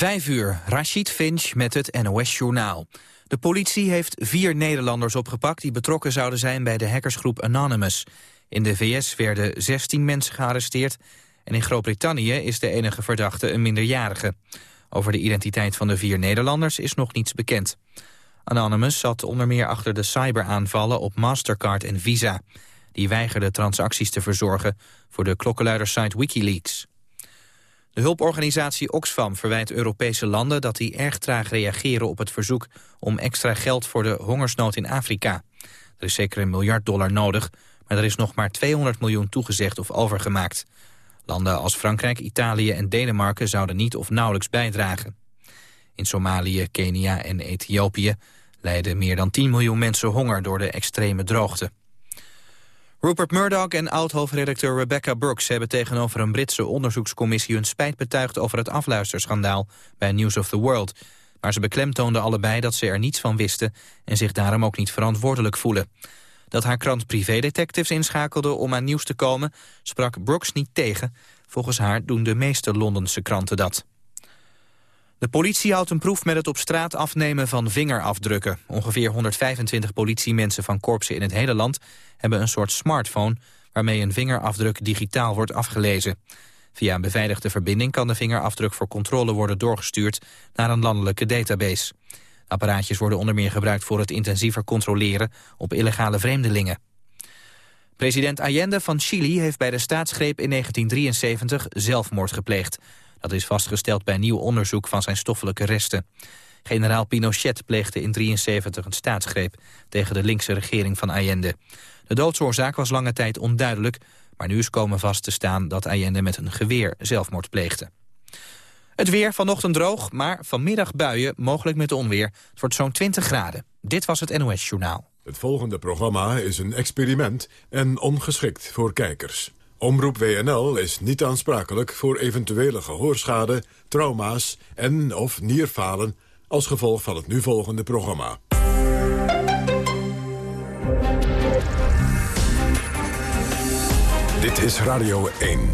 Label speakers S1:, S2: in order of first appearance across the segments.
S1: Vijf uur, Rashid Finch met het NOS-journaal. De politie heeft vier Nederlanders opgepakt... die betrokken zouden zijn bij de hackersgroep Anonymous. In de VS werden 16 mensen gearresteerd... en in Groot-Brittannië is de enige verdachte een minderjarige. Over de identiteit van de vier Nederlanders is nog niets bekend. Anonymous zat onder meer achter de cyberaanvallen op Mastercard en Visa. Die weigerden transacties te verzorgen voor de klokkenluidersite Wikileaks. De hulporganisatie Oxfam verwijt Europese landen dat die erg traag reageren op het verzoek om extra geld voor de hongersnood in Afrika. Er is zeker een miljard dollar nodig, maar er is nog maar 200 miljoen toegezegd of overgemaakt. Landen als Frankrijk, Italië en Denemarken zouden niet of nauwelijks bijdragen. In Somalië, Kenia en Ethiopië lijden meer dan 10 miljoen mensen honger door de extreme droogte. Rupert Murdoch en oud-hoofdredacteur Rebecca Brooks hebben tegenover een Britse onderzoekscommissie hun spijt betuigd over het afluisterschandaal bij News of the World. Maar ze beklemtoonden allebei dat ze er niets van wisten en zich daarom ook niet verantwoordelijk voelen. Dat haar krant privédetectives inschakelde om aan nieuws te komen, sprak Brooks niet tegen. Volgens haar doen de meeste Londense kranten dat. De politie houdt een proef met het op straat afnemen van vingerafdrukken. Ongeveer 125 politiemensen van korpsen in het hele land hebben een soort smartphone waarmee een vingerafdruk digitaal wordt afgelezen. Via een beveiligde verbinding kan de vingerafdruk voor controle worden doorgestuurd naar een landelijke database. Apparaatjes worden onder meer gebruikt voor het intensiever controleren op illegale vreemdelingen. President Allende van Chili heeft bij de staatsgreep in 1973 zelfmoord gepleegd. Dat is vastgesteld bij nieuw onderzoek van zijn stoffelijke resten. Generaal Pinochet pleegde in 1973 een staatsgreep tegen de linkse regering van Allende. De doodsoorzaak was lange tijd onduidelijk, maar nu is komen vast te staan dat Allende met een geweer zelfmoord pleegde. Het weer vanochtend droog, maar vanmiddag buien, mogelijk met onweer. Het wordt zo'n 20 graden. Dit was het NOS Journaal.
S2: Het volgende programma is een experiment en ongeschikt voor kijkers. Omroep WNL is niet aansprakelijk voor eventuele gehoorschade, trauma's en of nierfalen als gevolg van het nu volgende programma. Dit is Radio 1.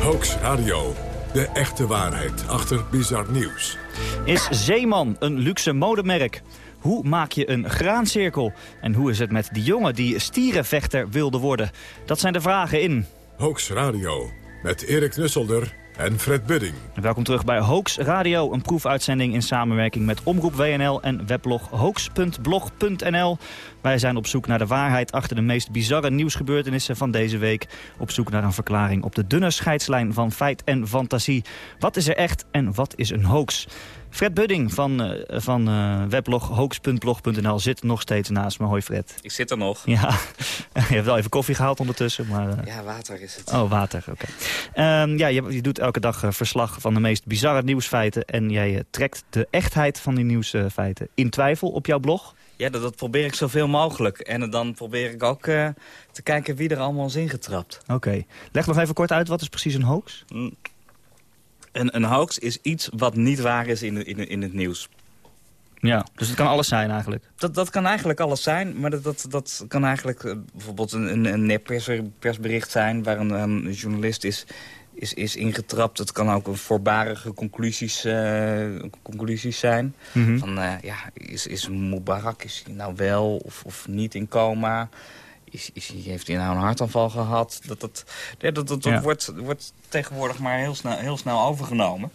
S2: Hoax Radio. De echte waarheid achter bizar nieuws.
S3: Is Zeeman een luxe modemerk? Hoe maak je een graancirkel? En hoe is het met die jongen die stierenvechter wilde worden? Dat zijn de vragen in...
S2: Hoax Radio. Met Erik Nusselder en Fred Budding.
S3: Welkom terug bij Hoax Radio, een proefuitzending in samenwerking met Omroep WNL en weblog hoax.blog.nl. Wij zijn op zoek naar de waarheid achter de meest bizarre nieuwsgebeurtenissen van deze week. Op zoek naar een verklaring op de dunne scheidslijn van feit en fantasie. Wat is er echt en wat is een hoax? Fred Budding van, uh, van uh, weblog hoax.blog.nl zit nog steeds naast me. Hoi Fred.
S4: Ik zit er nog.
S3: Ja, je hebt wel even koffie gehaald ondertussen. Maar, uh...
S4: Ja, water is het.
S3: Oh, water, oké. Okay. Um, ja, je, je, doet elke dag verslag van de meest bizarre nieuwsfeiten. En jij trekt de echtheid van die nieuwsfeiten in twijfel op jouw blog.
S4: Ja, dat, dat, probeer ik zoveel mogelijk. En dan probeer ik ook uh, te kijken wie er allemaal is ingetrapt.
S3: Oké. Okay. Leg nog even kort uit, wat is precies een hoax?
S4: Mm. Een, een hoax is iets wat niet waar is in, in, in het nieuws.
S3: Ja, dus het kan alles zijn eigenlijk.
S4: Dat, dat kan eigenlijk alles zijn, maar dat, dat, dat kan eigenlijk uh, bijvoorbeeld een, een neppersbericht zijn... waar een, een journalist is, is, is ingetrapt. Het kan ook een voorbarige conclusies, uh, conclusies zijn. Mm -hmm. Van, uh, ja, is, is Mubarak is hij nou wel of, of niet in coma? Is, is, heeft hij nou een hartaanval gehad? Dat, dat, dat, dat, dat ja. wordt, wordt tegenwoordig maar heel snel, heel snel overgenomen.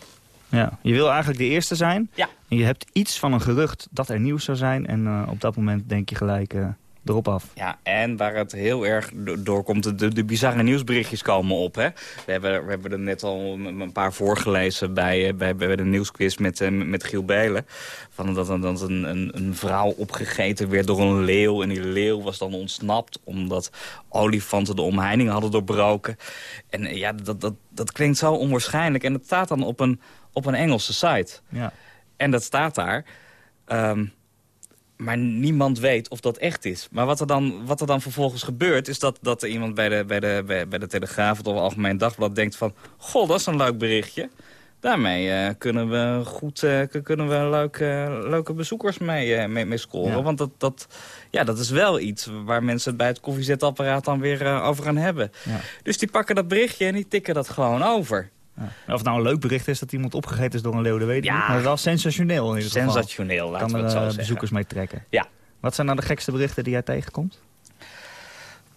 S3: Ja, je wil eigenlijk de eerste zijn.
S4: Ja.
S3: En je hebt iets van een gerucht dat er nieuws zou zijn. En uh, op dat moment denk je gelijk uh, erop af.
S4: Ja, en waar het heel erg doorkomt, de, de bizarre nieuwsberichtjes komen op. Hè? We, hebben, we hebben er net al een paar voorgelezen bij, bij, bij de nieuwsquiz met, met Giel Belen. Van dat, dat een, een, een vrouw opgegeten werd door een leeuw. En die leeuw was dan ontsnapt omdat olifanten de omheining hadden doorbroken. En ja, dat, dat, dat klinkt zo onwaarschijnlijk. En het staat dan op een, op een Engelse site.
S3: Ja.
S4: En dat staat daar... Um, maar niemand weet of dat echt is. Maar wat er dan, wat er dan vervolgens gebeurt... is dat, dat er iemand bij de, bij, de, bij, bij de Telegraaf of het Algemeen Dagblad denkt van... goh, dat is een leuk berichtje. Daarmee kunnen we goed kunnen we leuke, leuke bezoekers mee, mee, mee scoren. Want dat, dat, ja, dat is wel iets waar mensen het bij het koffiezetapparaat dan weer over gaan hebben. Ja. Dus die pakken dat berichtje en die tikken dat gewoon over.
S3: Ja. Of het nou een leuk bericht is dat iemand opgegeten is door een leeuw, dat weet ik ja. Maar wel sensationeel in ieder
S4: geval. Sensationeel, laten
S3: kan
S4: we het zo zeggen.
S3: bezoekers mee trekken.
S4: Ja.
S3: Wat zijn nou de gekste berichten die jij tegenkomt?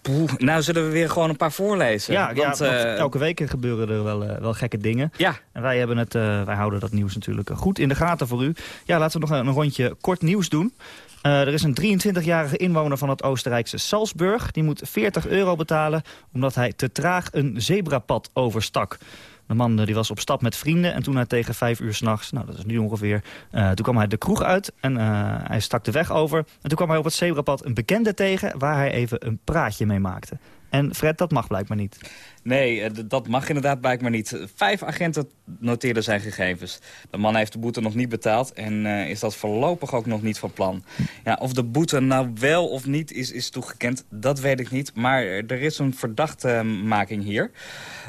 S4: Poeh, nou zullen we weer gewoon een paar voorlezen.
S3: Ja, want, ja, uh, elke week gebeuren er wel, uh, wel gekke dingen.
S4: Ja.
S3: En wij, hebben het, uh, wij houden dat nieuws natuurlijk goed in de gaten voor u. Ja, laten we nog een, een rondje kort nieuws doen. er is een 23-jarige inwoner van het Oostenrijkse Salzburg. Die moet 40 euro betalen omdat hij te traag een zebrapad overstak. De man eh, die was op stap met vrienden en toen hij tegen vijf uur s'nachts, nou dat is nu ongeveer, uh, toen kwam hij de kroeg uit en uh, hij stak de weg over. En toen kwam hij op het zebrapad een bekende tegen waar hij even een praatje mee maakte. En Fred, dat mag blijkbaar niet.
S4: Nee, eh, dat mag inderdaad blijkbaar niet. Vijf agenten noteerden zijn gegevens. De man heeft de boete nog niet betaald en uh, is dat voorlopig ook nog niet van plan. Ja, of de boete nou wel of niet is, is toegekend, dat weet ik niet. Maar er is een verdachtemaking hier.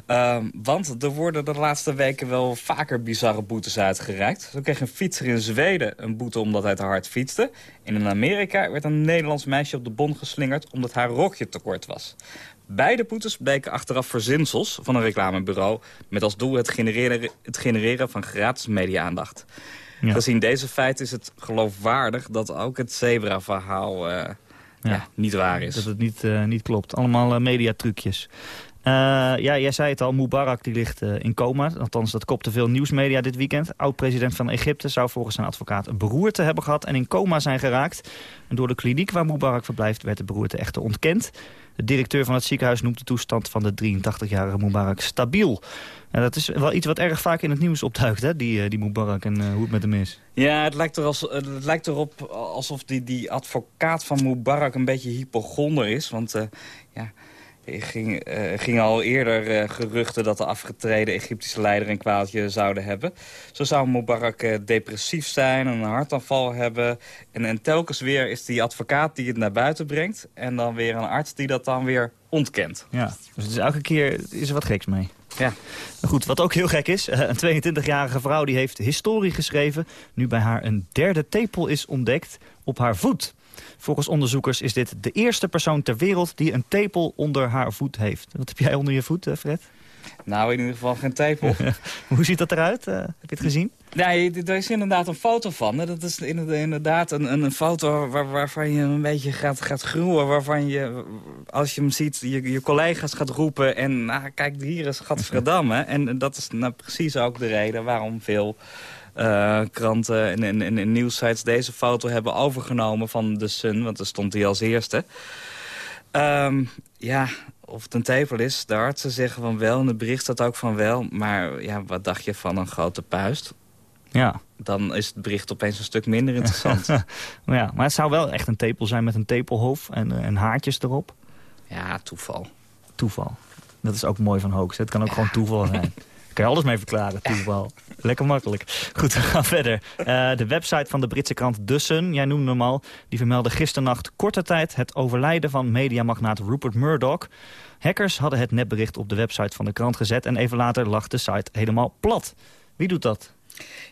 S4: Uh, want er worden de laatste weken wel vaker bizarre boetes uitgereikt. Zo kreeg een fietser in Zweden een boete omdat hij te hard fietste. En in Amerika werd een Nederlands meisje op de bon geslingerd omdat haar rokje te kort was. Beide boetes bleken achteraf verzinsels van een reclamebureau... met als doel het genereren, het genereren van gratis media-aandacht. Ja. Gezien deze feiten is het geloofwaardig dat ook het zebra-verhaal uh, ja. ja. niet waar is.
S3: Dat het niet, uh, niet klopt. Allemaal uh, mediatrucjes. Uh, ja, jij zei het al, Mubarak die ligt uh, in coma. Althans, dat kopte veel nieuwsmedia dit weekend. Oud-president van Egypte zou volgens zijn advocaat een beroerte hebben gehad... en in coma zijn geraakt. En door de kliniek waar Mubarak verblijft werd de beroerte echter ontkend. De directeur van het ziekenhuis noemt de toestand van de 83-jarige Mubarak stabiel. En dat is wel iets wat erg vaak in het nieuws opduikt, hè? Die, uh, die Mubarak en hoe het met hem is.
S4: Ja, het lijkt, er het lijkt erop alsof die, die advocaat van Mubarak een beetje hypochonder is. Want ja, ging, uh, ging al eerder uh, geruchten dat de afgetreden Egyptische leider een kwaaltje zouden hebben. Zo zou Mubarak uh, depressief zijn, een hartaanval hebben. En, en telkens weer is die advocaat die het naar buiten brengt. En dan weer een arts die dat dan weer ontkent.
S3: Ja, dus het is elke keer is er wat geks mee.
S4: Ja.
S3: Goed, wat ook heel gek is, een 22-jarige vrouw die heeft historie geschreven... nu bij haar een derde tepel is ontdekt op haar voet. Volgens onderzoekers is dit de eerste persoon ter wereld die een tepel onder haar voet heeft. Wat heb jij onder je voet, eh, Fred?
S4: Nou, in ieder geval geen tepel.
S3: Hoe ziet dat eruit? Uh, heb je het gezien?
S4: Nee, er is inderdaad een foto van. Dat is inderdaad een, een foto waar, waarvan je een beetje gaat, gaat gruwen. Waarvan je, als je hem ziet, je, je collega's gaat roepen. En nou, kijk, hier is Gadverdamme. En dat is nou precies ook de reden waarom veel uh, kranten en, en, en, en nieuwsites deze foto hebben overgenomen van de Sun. Want daar stond hij als eerste. Um, ja, of het een tepel is, de artsen zeggen van wel. En het bericht staat ook van wel. Maar ja, wat dacht je van een grote puist?
S3: Ja.
S4: Dan is het bericht opeens een stuk minder interessant.
S3: maar, ja, maar het zou wel echt een tepel zijn met een tepelhoofd en, uh, en haartjes erop.
S4: Ja, toeval.
S3: Toeval. Dat is ook mooi van Hoax. Het kan ook ja. gewoon toeval zijn. kan je alles mee verklaren, toeval. Lekker makkelijk. Goed, we gaan verder. Uh, de website van de Britse krant The Sun, jij noemde hem al... die vermeldde gisternacht korte tijd het overlijden van mediamagnaat Rupert Murdoch. Hackers hadden het nepbericht op de website van de krant gezet... en even later lag de site helemaal plat. Wie doet dat?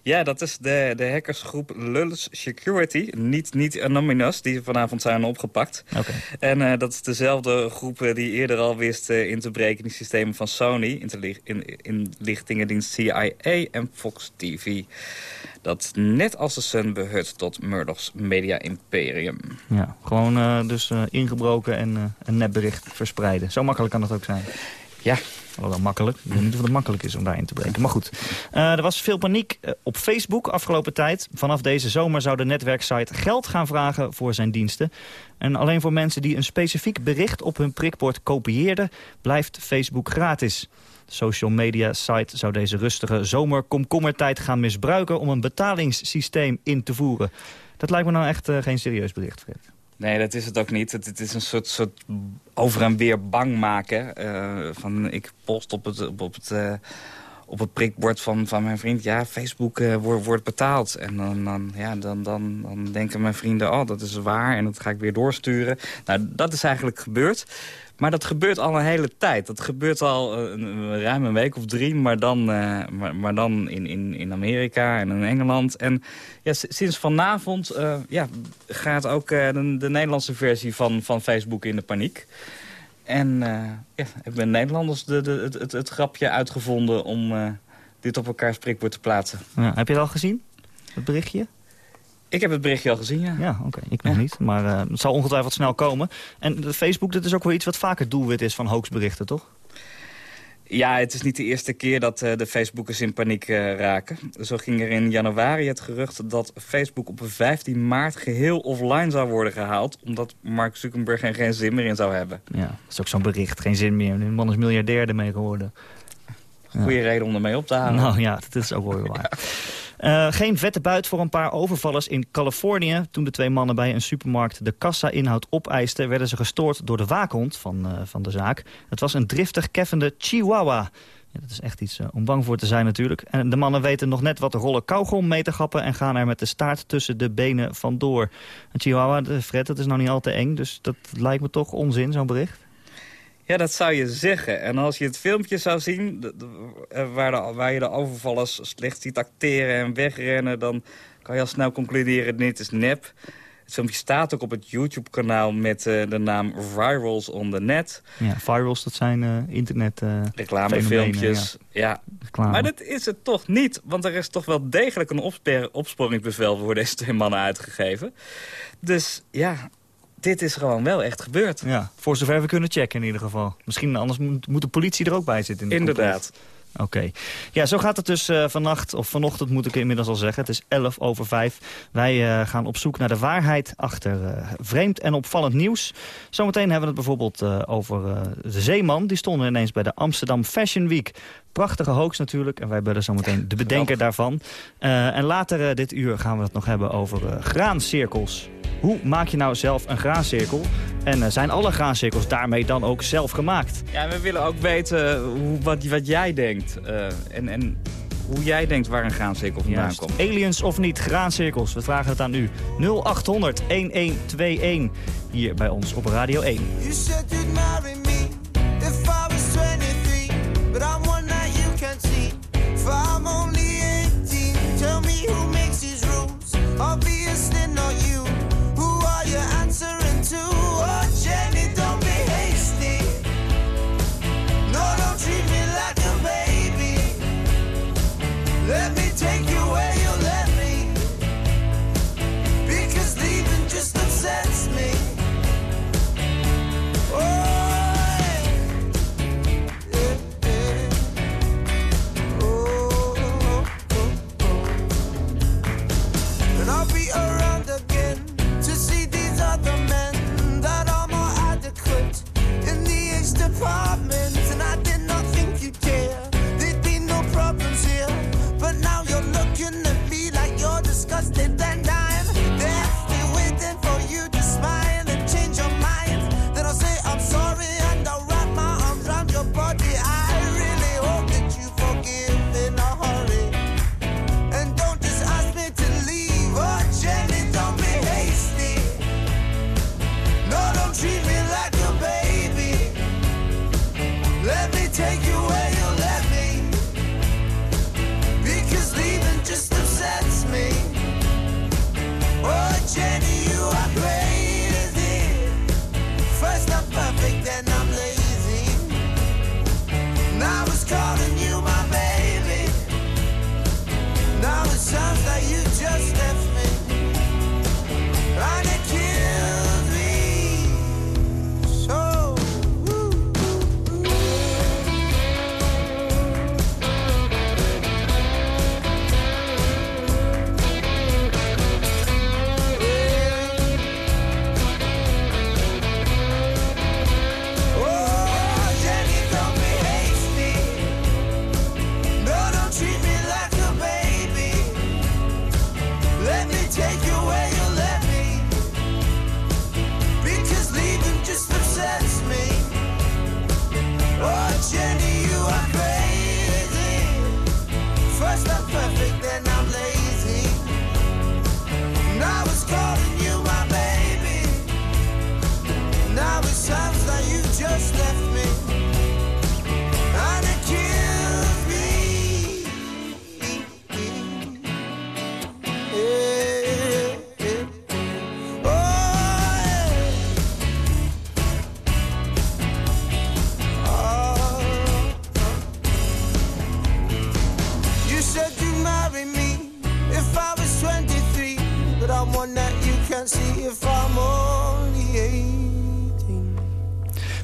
S4: Ja, dat is de, de hackersgroep Lulz Security. Niet, niet Anonymous, die vanavond zijn opgepakt.
S3: Okay.
S4: En uh, dat is dezelfde groep die eerder al wist uh, in te breken in de systemen van Sony. In, inlichtingendienst CIA en Fox TV. Dat net als de Sun behoort tot Murdoch's media-imperium.
S3: Ja, gewoon uh, dus ingebroken en een nepbericht verspreiden. Zo makkelijk kan dat ook zijn.
S4: Ja,
S3: wel makkelijk. Ik weet niet of het makkelijk is om daarin te breken. Maar goed, uh, er was veel paniek uh, op Facebook afgelopen tijd. Vanaf deze zomer zou de netwerksite geld gaan vragen voor zijn diensten. En alleen voor mensen die een specifiek bericht op hun prikbord kopieerden... blijft Facebook gratis. De social media site zou deze rustige zomerkomkommertijd gaan misbruiken... om een betalingssysteem in te voeren. Dat lijkt me nou echt uh, geen serieus bericht, Fred.
S4: Nee, dat is het ook niet. Het, is een soort, soort over en weer bang maken. Uh, van ik post op het, op het, uh, op het prikbord van, van mijn vriend... ja, Facebook uh, wordt, betaald. En dan, dan, ja, dan, dan, dan denken mijn vrienden, oh, dat is waar... en dat ga ik weer doorsturen. Nou, dat is eigenlijk gebeurd. Maar dat gebeurt al een hele tijd. Dat gebeurt al uh, een, ruim een week of drie, maar dan, uh, maar, maar, dan in, in, in Amerika en in Engeland. En ja, sinds vanavond ja, gaat ook de, de, Nederlandse versie van, van Facebook in de paniek. En ja, hebben Nederlanders de, de, het, het, het, grapje uitgevonden om dit op elkaar spreekwoord te plaatsen.
S3: Ja, heb je het al gezien, het berichtje?
S4: Ik heb het berichtje al gezien, ja.
S3: Ja, oké. Ik nog niet. Maar uh, het zal ongetwijfeld snel komen. En Facebook, dat is ook wel iets wat vaker doelwit is van hoaxberichten, toch?
S4: Ja, het is niet de eerste keer dat uh, de Facebookers in paniek uh, raken. Zo ging er in januari het gerucht dat Facebook op 15 maart geheel offline zou worden gehaald... omdat Mark Zuckerberg er geen zin meer in zou hebben.
S3: Ja, dat is ook zo'n bericht. Geen zin meer. De man is miljardair ermee geworden.
S4: Goede reden om ermee op te halen.
S3: Nou ja, dat is ook wel weer waar. Uh, geen vette buit voor een paar overvallers in Californië. Toen de twee mannen bij een supermarkt de kassa-inhoud opeisten... werden ze gestoord door de waakhond van, uh, van de zaak. Het was een driftig keffende chihuahua. Ja, dat is echt iets uh, om bang voor te zijn natuurlijk. En de mannen weten nog net wat de rollen kauwgom mee te gappen... en gaan er met de staart tussen de benen vandoor. Een chihuahua, Fred, dat is nou niet al te eng... dus dat lijkt me toch onzin, zo'n bericht.
S4: Ja, dat zou je zeggen. En als je het filmpje zou zien, eh, waar, de, waar je de overvallers slecht ziet acteren en wegrennen... dan kan je al snel concluderen, dit is nep. Het filmpje staat ook op het YouTube-kanaal met uh, de naam Virals on the Net.
S3: Ja, virals, dat zijn uh, internet uh,
S4: Reclamefilmpjes, ja. ja. Maar dat is het toch niet, want er is toch wel degelijk een opsporingsbevel voor deze twee mannen uitgegeven. Dus ja, dit is gewoon wel echt gebeurd.
S3: Ja, voor zover we kunnen checken in ieder geval. Misschien anders moet, moet de politie er ook bij zitten. In
S4: Inderdaad.
S3: Oké. Ja, zo gaat het dus uh, vannacht, of vanochtend moet ik inmiddels al zeggen. Het is 11 over 5. Wij uh, gaan op zoek naar de waarheid achter uh, vreemd en opvallend nieuws. Zometeen hebben we het bijvoorbeeld over de Zeeman. Die stonden ineens bij de Amsterdam Fashion Week. Prachtige hoax natuurlijk. En wij bellen zometeen de bedenker daarvan. en later dit uur gaan we het nog hebben over graancirkels. Hoe maak je nou zelf een graancirkel? En zijn alle graancirkels daarmee dan ook zelf gemaakt?
S4: Ja, we willen ook weten hoe, wat, wat jij denkt. Uh, en, en hoe jij denkt waar een graancirkel vandaan Juist. komt.
S3: Aliens of niet, graancirkels. We vragen het aan u. 0800 1121 hier bij ons op Radio 1. You said you'd marry me if I was 23, but I'm one that you can't see. If I'm only 18, tell me who makes these rules. Obviously not you. Are you answering to?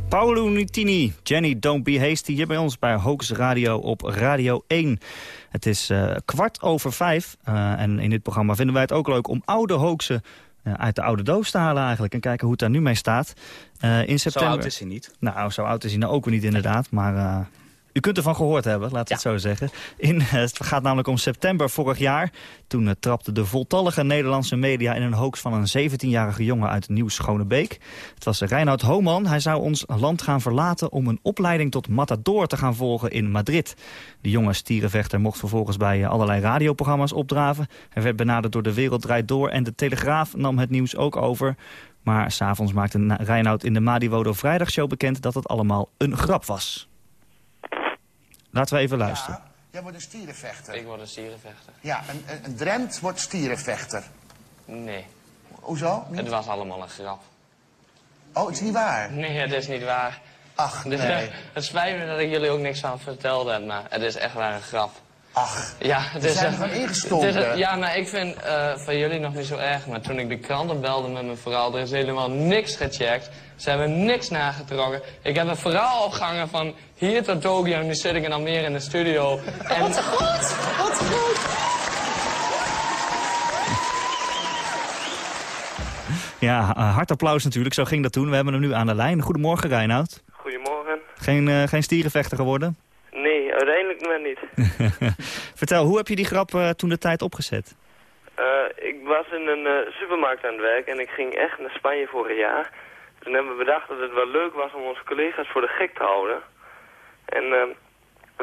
S3: Paolo Nutini, Jenny Don't Be Hasty, hier bij ons bij Hoax Radio op Radio 1. Het is uh, kwart over vijf uh, en in dit programma vinden wij het ook leuk om oude hoaxen uh, uit de oude doos te halen eigenlijk. En kijken hoe het daar nu mee staat. in september...
S4: Zo oud is hij niet.
S3: Nou, zo oud is hij nou ook weer niet inderdaad. Maar u kunt ervan gehoord hebben, laten we het zo zeggen. In, eh, het gaat namelijk om september vorig jaar. Toen uh, trapte de voltallige Nederlandse media in een hoax van een 17-jarige jongen uit Nieuw-Schonebeek. Het was Reinoud Homan. Hij zou ons land gaan verlaten om een opleiding tot matador te gaan volgen in Madrid. De jonge stierenvechter mocht vervolgens bij uh, allerlei radioprogramma's opdraven. Hij werd benaderd door De Wereld Draait Door en De Telegraaf nam het nieuws ook over. Maar s'avonds maakte Reinoud in de Madiwodo Vrijdagshow bekend dat het allemaal een grap was. Laten we even luisteren. Ja,
S5: jij wordt een stierenvechter.
S6: Ik word een stierenvechter.
S5: Ja, een, een, een Drent wordt stierenvechter.
S6: Nee.
S5: Hoezo?
S6: Niet? Het was allemaal een grap.
S5: Oh, het is niet waar?
S6: Nee, het is niet waar.
S5: Ach, dus, nee.
S6: Het spijt me dat ik jullie ook niks van vertelde heb, maar het is echt waar een grap.
S5: Ach,
S6: ja, het is
S5: zijn er ingestoken.
S6: ja, maar ik vind uh, van jullie nog niet zo erg. Maar toen ik de kranten belde met mijn verhaal, er is helemaal niks gecheckt. Ze hebben niks nagetrokken. Ik heb een verhaal opgehangen van hier tot Tokio. Nu zit ik in Almere in de studio.
S5: En... Wat goed, wat goed.
S3: Ja, uh, hard applaus natuurlijk. Zo ging dat toen. We hebben hem nu aan de lijn. Goedemorgen, Reinoud.
S6: Goedemorgen.
S3: Geen, uh, geen stierenvechter geworden?
S6: Uiteindelijk maar niet.
S3: Vertel, hoe heb je die grap uh, toen de tijd opgezet?
S6: ik was in een supermarkt aan het werk en ik ging echt naar Spanje vorig jaar. Toen hebben we bedacht dat het wel leuk was om onze collega's voor de gek te houden. En uh,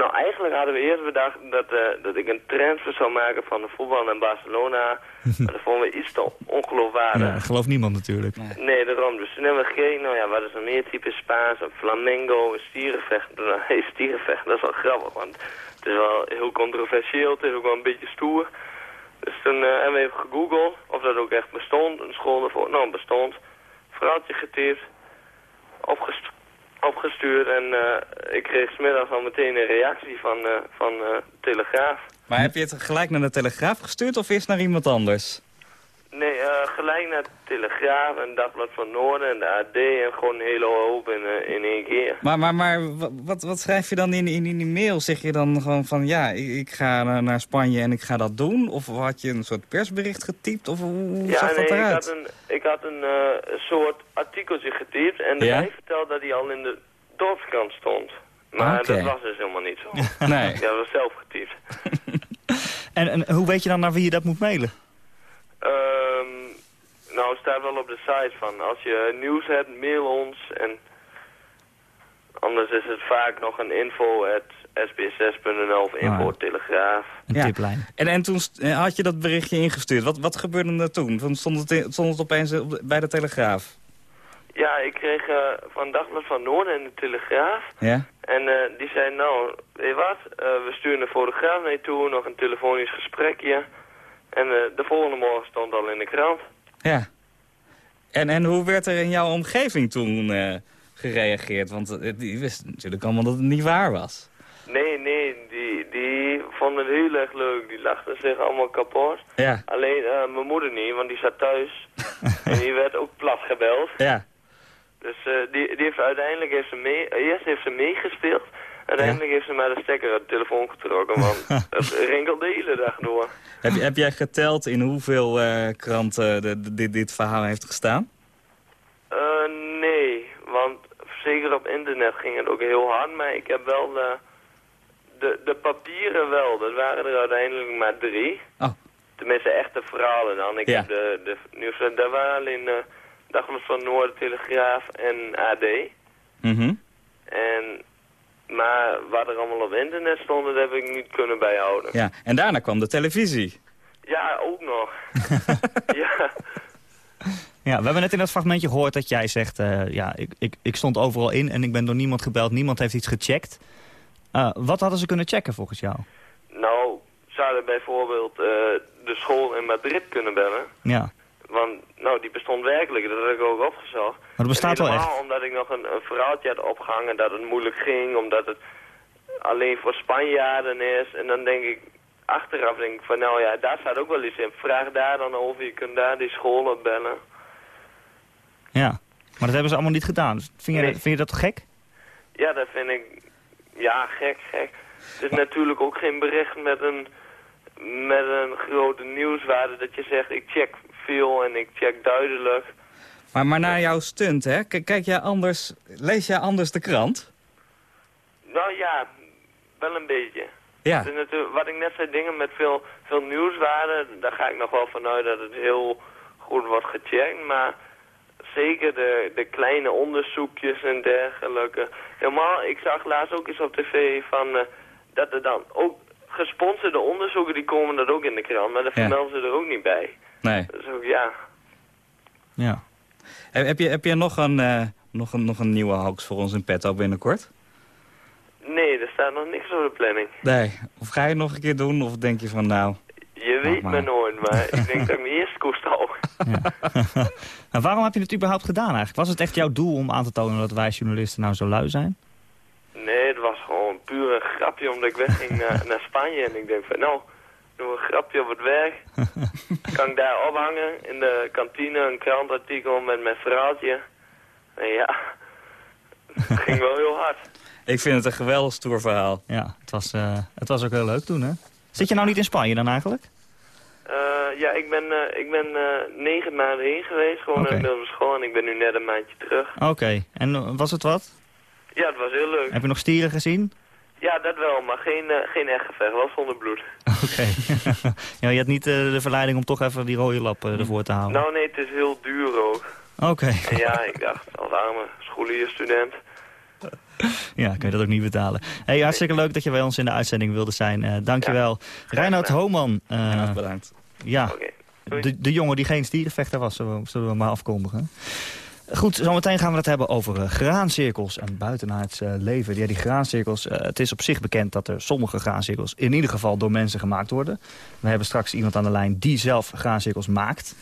S6: nou, eigenlijk hadden we eerst bedacht dat, uh, dat ik een transfer zou maken van de voetbal naar Barcelona. maar dat vonden we iets te ongeloofwaardig.
S3: Ja, gelooft niemand natuurlijk.
S6: Nee, nee daarom. Dus toen hebben we gekeken, nou ja, wat is er meer type Spaans? Een flamengo, een stierenvecht. Nou, hey, stierenvecht, dat is wel grappig, want het is wel heel controversieel. Het is ook wel een beetje stoer. Dus toen uh, hebben we even gegoogeld of dat ook echt bestond. Een school ervoor, nou, bestond verhaaltje getypt, opgestuurd, opgestuurd en uh, ik kreeg smiddags al meteen een reactie van, uh, van uh, Telegraaf.
S4: Maar heb je het gelijk naar de Telegraaf gestuurd of eerst naar iemand anders?
S6: Nee, gelijk naar de Telegraaf en Dagblad van Noorden en de AD en gewoon een hele hoop in, in één keer.
S4: Maar, maar, maar wat, wat schrijf je dan in, in, in die mail? Zeg je dan gewoon van ja, ik, ik ga naar, Spanje en ik ga dat doen? Of had je een soort persbericht getypt? Of hoe
S6: ja,
S4: zag
S6: nee,
S4: dat eruit?
S6: Ik had een, ik had een uh, soort artikeltje getypt en ja? hij vertelde dat hij al in de dorpskrant stond. Maar
S4: okay.
S6: dat was dus helemaal niet zo.
S4: nee.
S6: Ja, dat was zelf getypt.
S3: en, en hoe weet je dan naar wie je dat moet mailen?
S6: Um, nou, het staat wel op de site van als je nieuws hebt, mail ons. En anders is het vaak nog een info at sbs6.nl of info telegraaf.
S3: Een ja. tiplijn.
S4: En, en toen had je dat berichtje ingestuurd. Wat, wat gebeurde er toen? Stond het, in, stond het opeens bij de Telegraaf.
S6: Ja, ik kreeg uh, van Dagblad van Noorden en de Telegraaf.
S4: Ja?
S6: En uh, die zei, nou, weet je wat, uh, we sturen een fotograaf naar je toe, nog een telefonisch gesprekje. En de volgende morgen stond al in de krant.
S4: Ja. En, en hoe werd er in jouw omgeving toen gereageerd? Want die wisten natuurlijk allemaal dat het niet waar was.
S6: Nee, nee, die, die vonden het heel erg leuk. Die lachten zich allemaal kapot.
S4: Ja.
S6: Alleen uh, mijn moeder niet, want die zat thuis. en die werd ook plat gebeld.
S4: Ja.
S6: Dus uh, die, die heeft uiteindelijk heeft ze mee, eerst heeft ze meegespeeld. Uiteindelijk ja. heeft ze maar de stekker uit de telefoon getrokken, want het rinkelde de hele dag door.
S4: Heb, heb jij geteld in hoeveel kranten de, de, dit, dit verhaal heeft gestaan?
S6: nee, want zeker op internet ging het ook heel hard, maar ik heb wel de, de, de papieren wel. Dat waren er uiteindelijk maar drie.
S4: Oh.
S6: Tenminste, echte verhalen dan. Ik
S4: ja.
S6: heb de, de nieuws, daar waren alleen uh, Dagblad van Noord, Telegraaf en AD.
S4: Mm -hmm.
S6: En, maar wat er allemaal op internet stond, dat heb ik niet kunnen bijhouden.
S4: Ja, en daarna kwam de televisie.
S6: Ja, ook nog. ja.
S3: Ja, we hebben net in dat fragmentje gehoord dat jij zegt... Uh, ja, ik, ik, ik stond overal in en ik ben door niemand gebeld. Niemand heeft iets gecheckt. Uh, wat hadden ze kunnen checken volgens jou?
S6: Nou, ze hadden bijvoorbeeld uh, de school in Madrid kunnen bellen.
S3: Ja.
S6: Want, nou, die bestond werkelijk. Dat heb ik ook opgezocht.
S3: Maar dat bestaat wel echt?
S6: omdat ik nog een, een verhaaltje had opgehangen dat het moeilijk ging. Omdat het alleen voor Spanjaarden is. En dan denk ik, achteraf denk ik van, nou ja, daar staat ook wel iets in. Vraag daar dan over, je kunt daar die scholen bellen.
S3: Ja. Maar dat hebben ze allemaal niet gedaan. Vind je,
S6: Nee.
S3: vind je dat gek?
S6: Ja, dat vind ik... Ja, gek, gek. Het is natuurlijk ook geen bericht met een, met een grote nieuwswaarde dat je zegt... ik check en ik check duidelijk.
S4: Maar, maar naar jouw stunt, hè? K- kijk jij anders, lees jij anders de krant?
S6: Nou ja, wel een beetje.
S4: Ja.
S6: Natuurlijk, wat ik net zei, dingen met veel, veel nieuwswaarde, daar ga ik nog wel vanuit dat het heel goed wordt gecheckt. Maar zeker de, de kleine onderzoekjes en dergelijke. Helemaal, ik zag laatst ook eens op tv van eh, dat er dan ook gesponsorde onderzoeken, die komen dat ook in de krant, maar dat
S4: Ja.
S6: vermelden ze er ook niet bij.
S4: Nee.
S6: Dus ook ja.
S3: Ja.
S4: Heb, heb je, heb je nog, een, eh, nog, een, nog een nieuwe hoax voor ons in petto binnenkort?
S6: Nee, er staat nog niks op de planning.
S4: Nee. Of ga je het nog een keer doen? Of denk je van nou...
S6: Je weet
S4: maar.
S6: me nooit, maar ik denk dat ik me eerst koest hou.
S3: Nou, waarom heb je het überhaupt gedaan eigenlijk? Was het echt jouw doel om aan te tonen dat wij journalisten nou zo lui zijn?
S6: Nee, het was gewoon puur een grapje omdat ik wegging naar, naar Spanje. En ik denk van, nou, doe een grapje op het werk. kan ik daar ophangen in de kantine een krantartikel met mijn verhaaltje. En ja, het ging wel heel hard.
S4: Ik vind het een geweldig stoer verhaal.
S3: Ja, het was, eh, het was ook heel leuk toen, hè? Zit je nou niet in Spanje dan eigenlijk?
S6: Eh, ja, ik ben, eh, ik ben negen maanden heen geweest, gewoon de middelbare school. En ik ben nu net een maandje terug.
S3: Oké, en was het wat?
S6: Ja, het was heel leuk.
S3: Heb je nog stieren gezien?
S6: Ja, dat wel, maar geen, eh, geen echt gevecht, wel zonder bloed.
S3: Oké. ja, je had niet eh, de verleiding om toch even die rode lap eh, ervoor te halen?
S6: Nou nee, het is heel duur ook.
S3: Oké.
S6: Ja, ik dacht, als arme scholier-student...
S3: Ja, kun je dat ook niet betalen. Hey, hartstikke leuk dat je bij ons in de uitzending wilde zijn. Eh dankjewel. Reinoud Hooman. eh,
S4: Ja, bedankt.
S3: ja, de, de jongen die geen stierenvechter was, zullen we, zullen we maar afkondigen. Goed, zometeen gaan we het hebben over eh, graancirkels en buitenaards eh, leven. Ja, die graancirkels, eh, het is op zich bekend dat er sommige graancirkels in ieder geval door mensen gemaakt worden. We hebben straks iemand aan de lijn die zelf graancirkels maakt.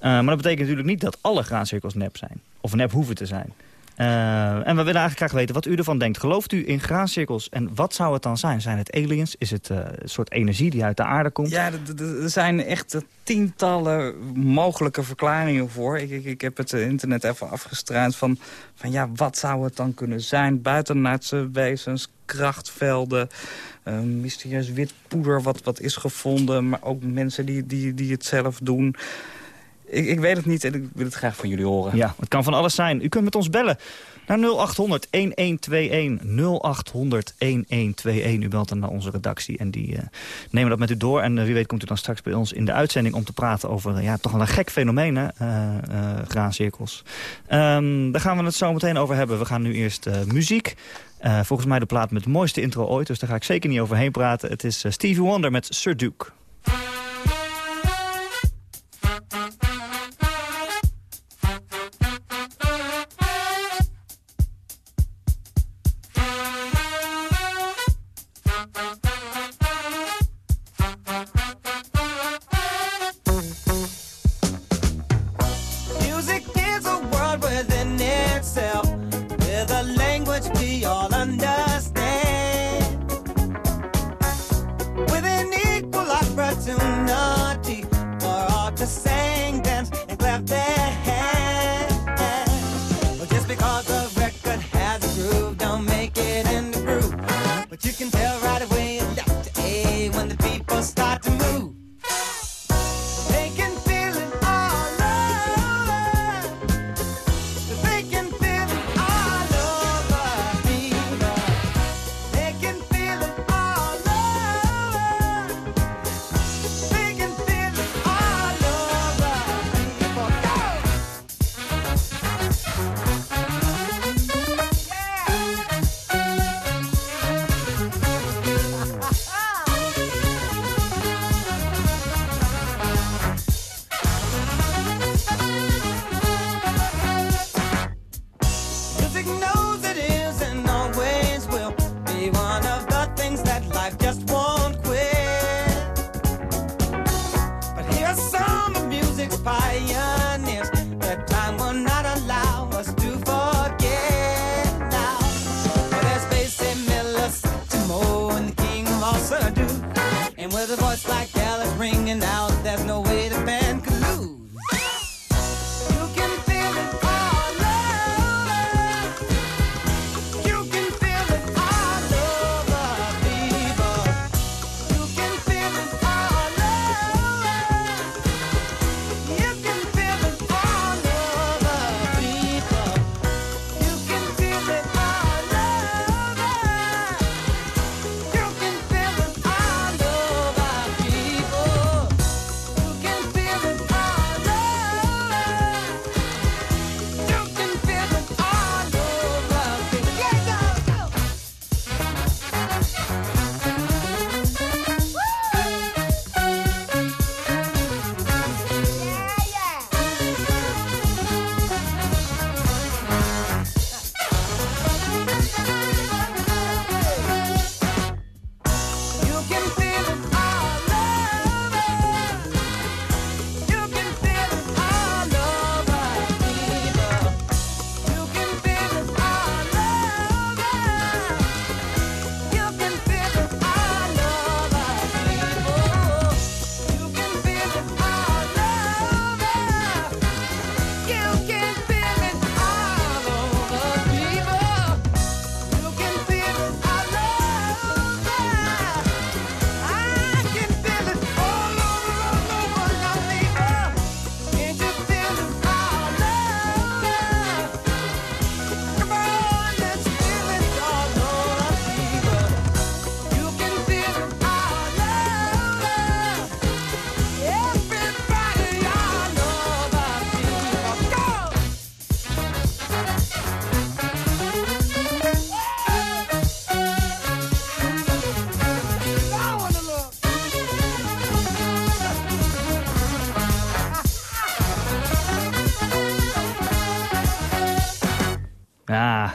S3: Maar dat betekent natuurlijk niet dat alle graancirkels nep zijn. Of nep hoeven te zijn. Eh, en we willen eigenlijk graag weten wat u ervan denkt. Gelooft u in graancirkels en wat zou het dan zijn? Zijn het aliens? Is het eh, een soort energie die uit de aarde komt?
S4: Ja, er zijn echt tientallen mogelijke verklaringen voor. Ik, ik, ik heb het eh, internet even afgestruind van, van ja, wat zou het dan kunnen zijn? Buitenaardse wezens, krachtvelden, mysterieus wit poeder wat, wat is gevonden... maar ook mensen die, die, die het zelf doen. Ik, ik weet het niet en ik wil het graag van jullie horen.
S3: Ja, het kan van alles zijn. U kunt met ons bellen naar 0800 1121 0800 1121. U belt dan naar onze redactie en die eh, nemen dat met u door. En eh, wie weet komt u dan straks bij ons in de uitzending om te praten over eh, ja, toch een gek fenomeen, hè, graancirkels. Ehm, daar gaan we het zo meteen over hebben. We gaan nu eerst muziek. Volgens mij de plaat met de mooiste intro ooit, dus daar ga ik zeker niet overheen praten. Het is Stevie Wonder met Sir Duke.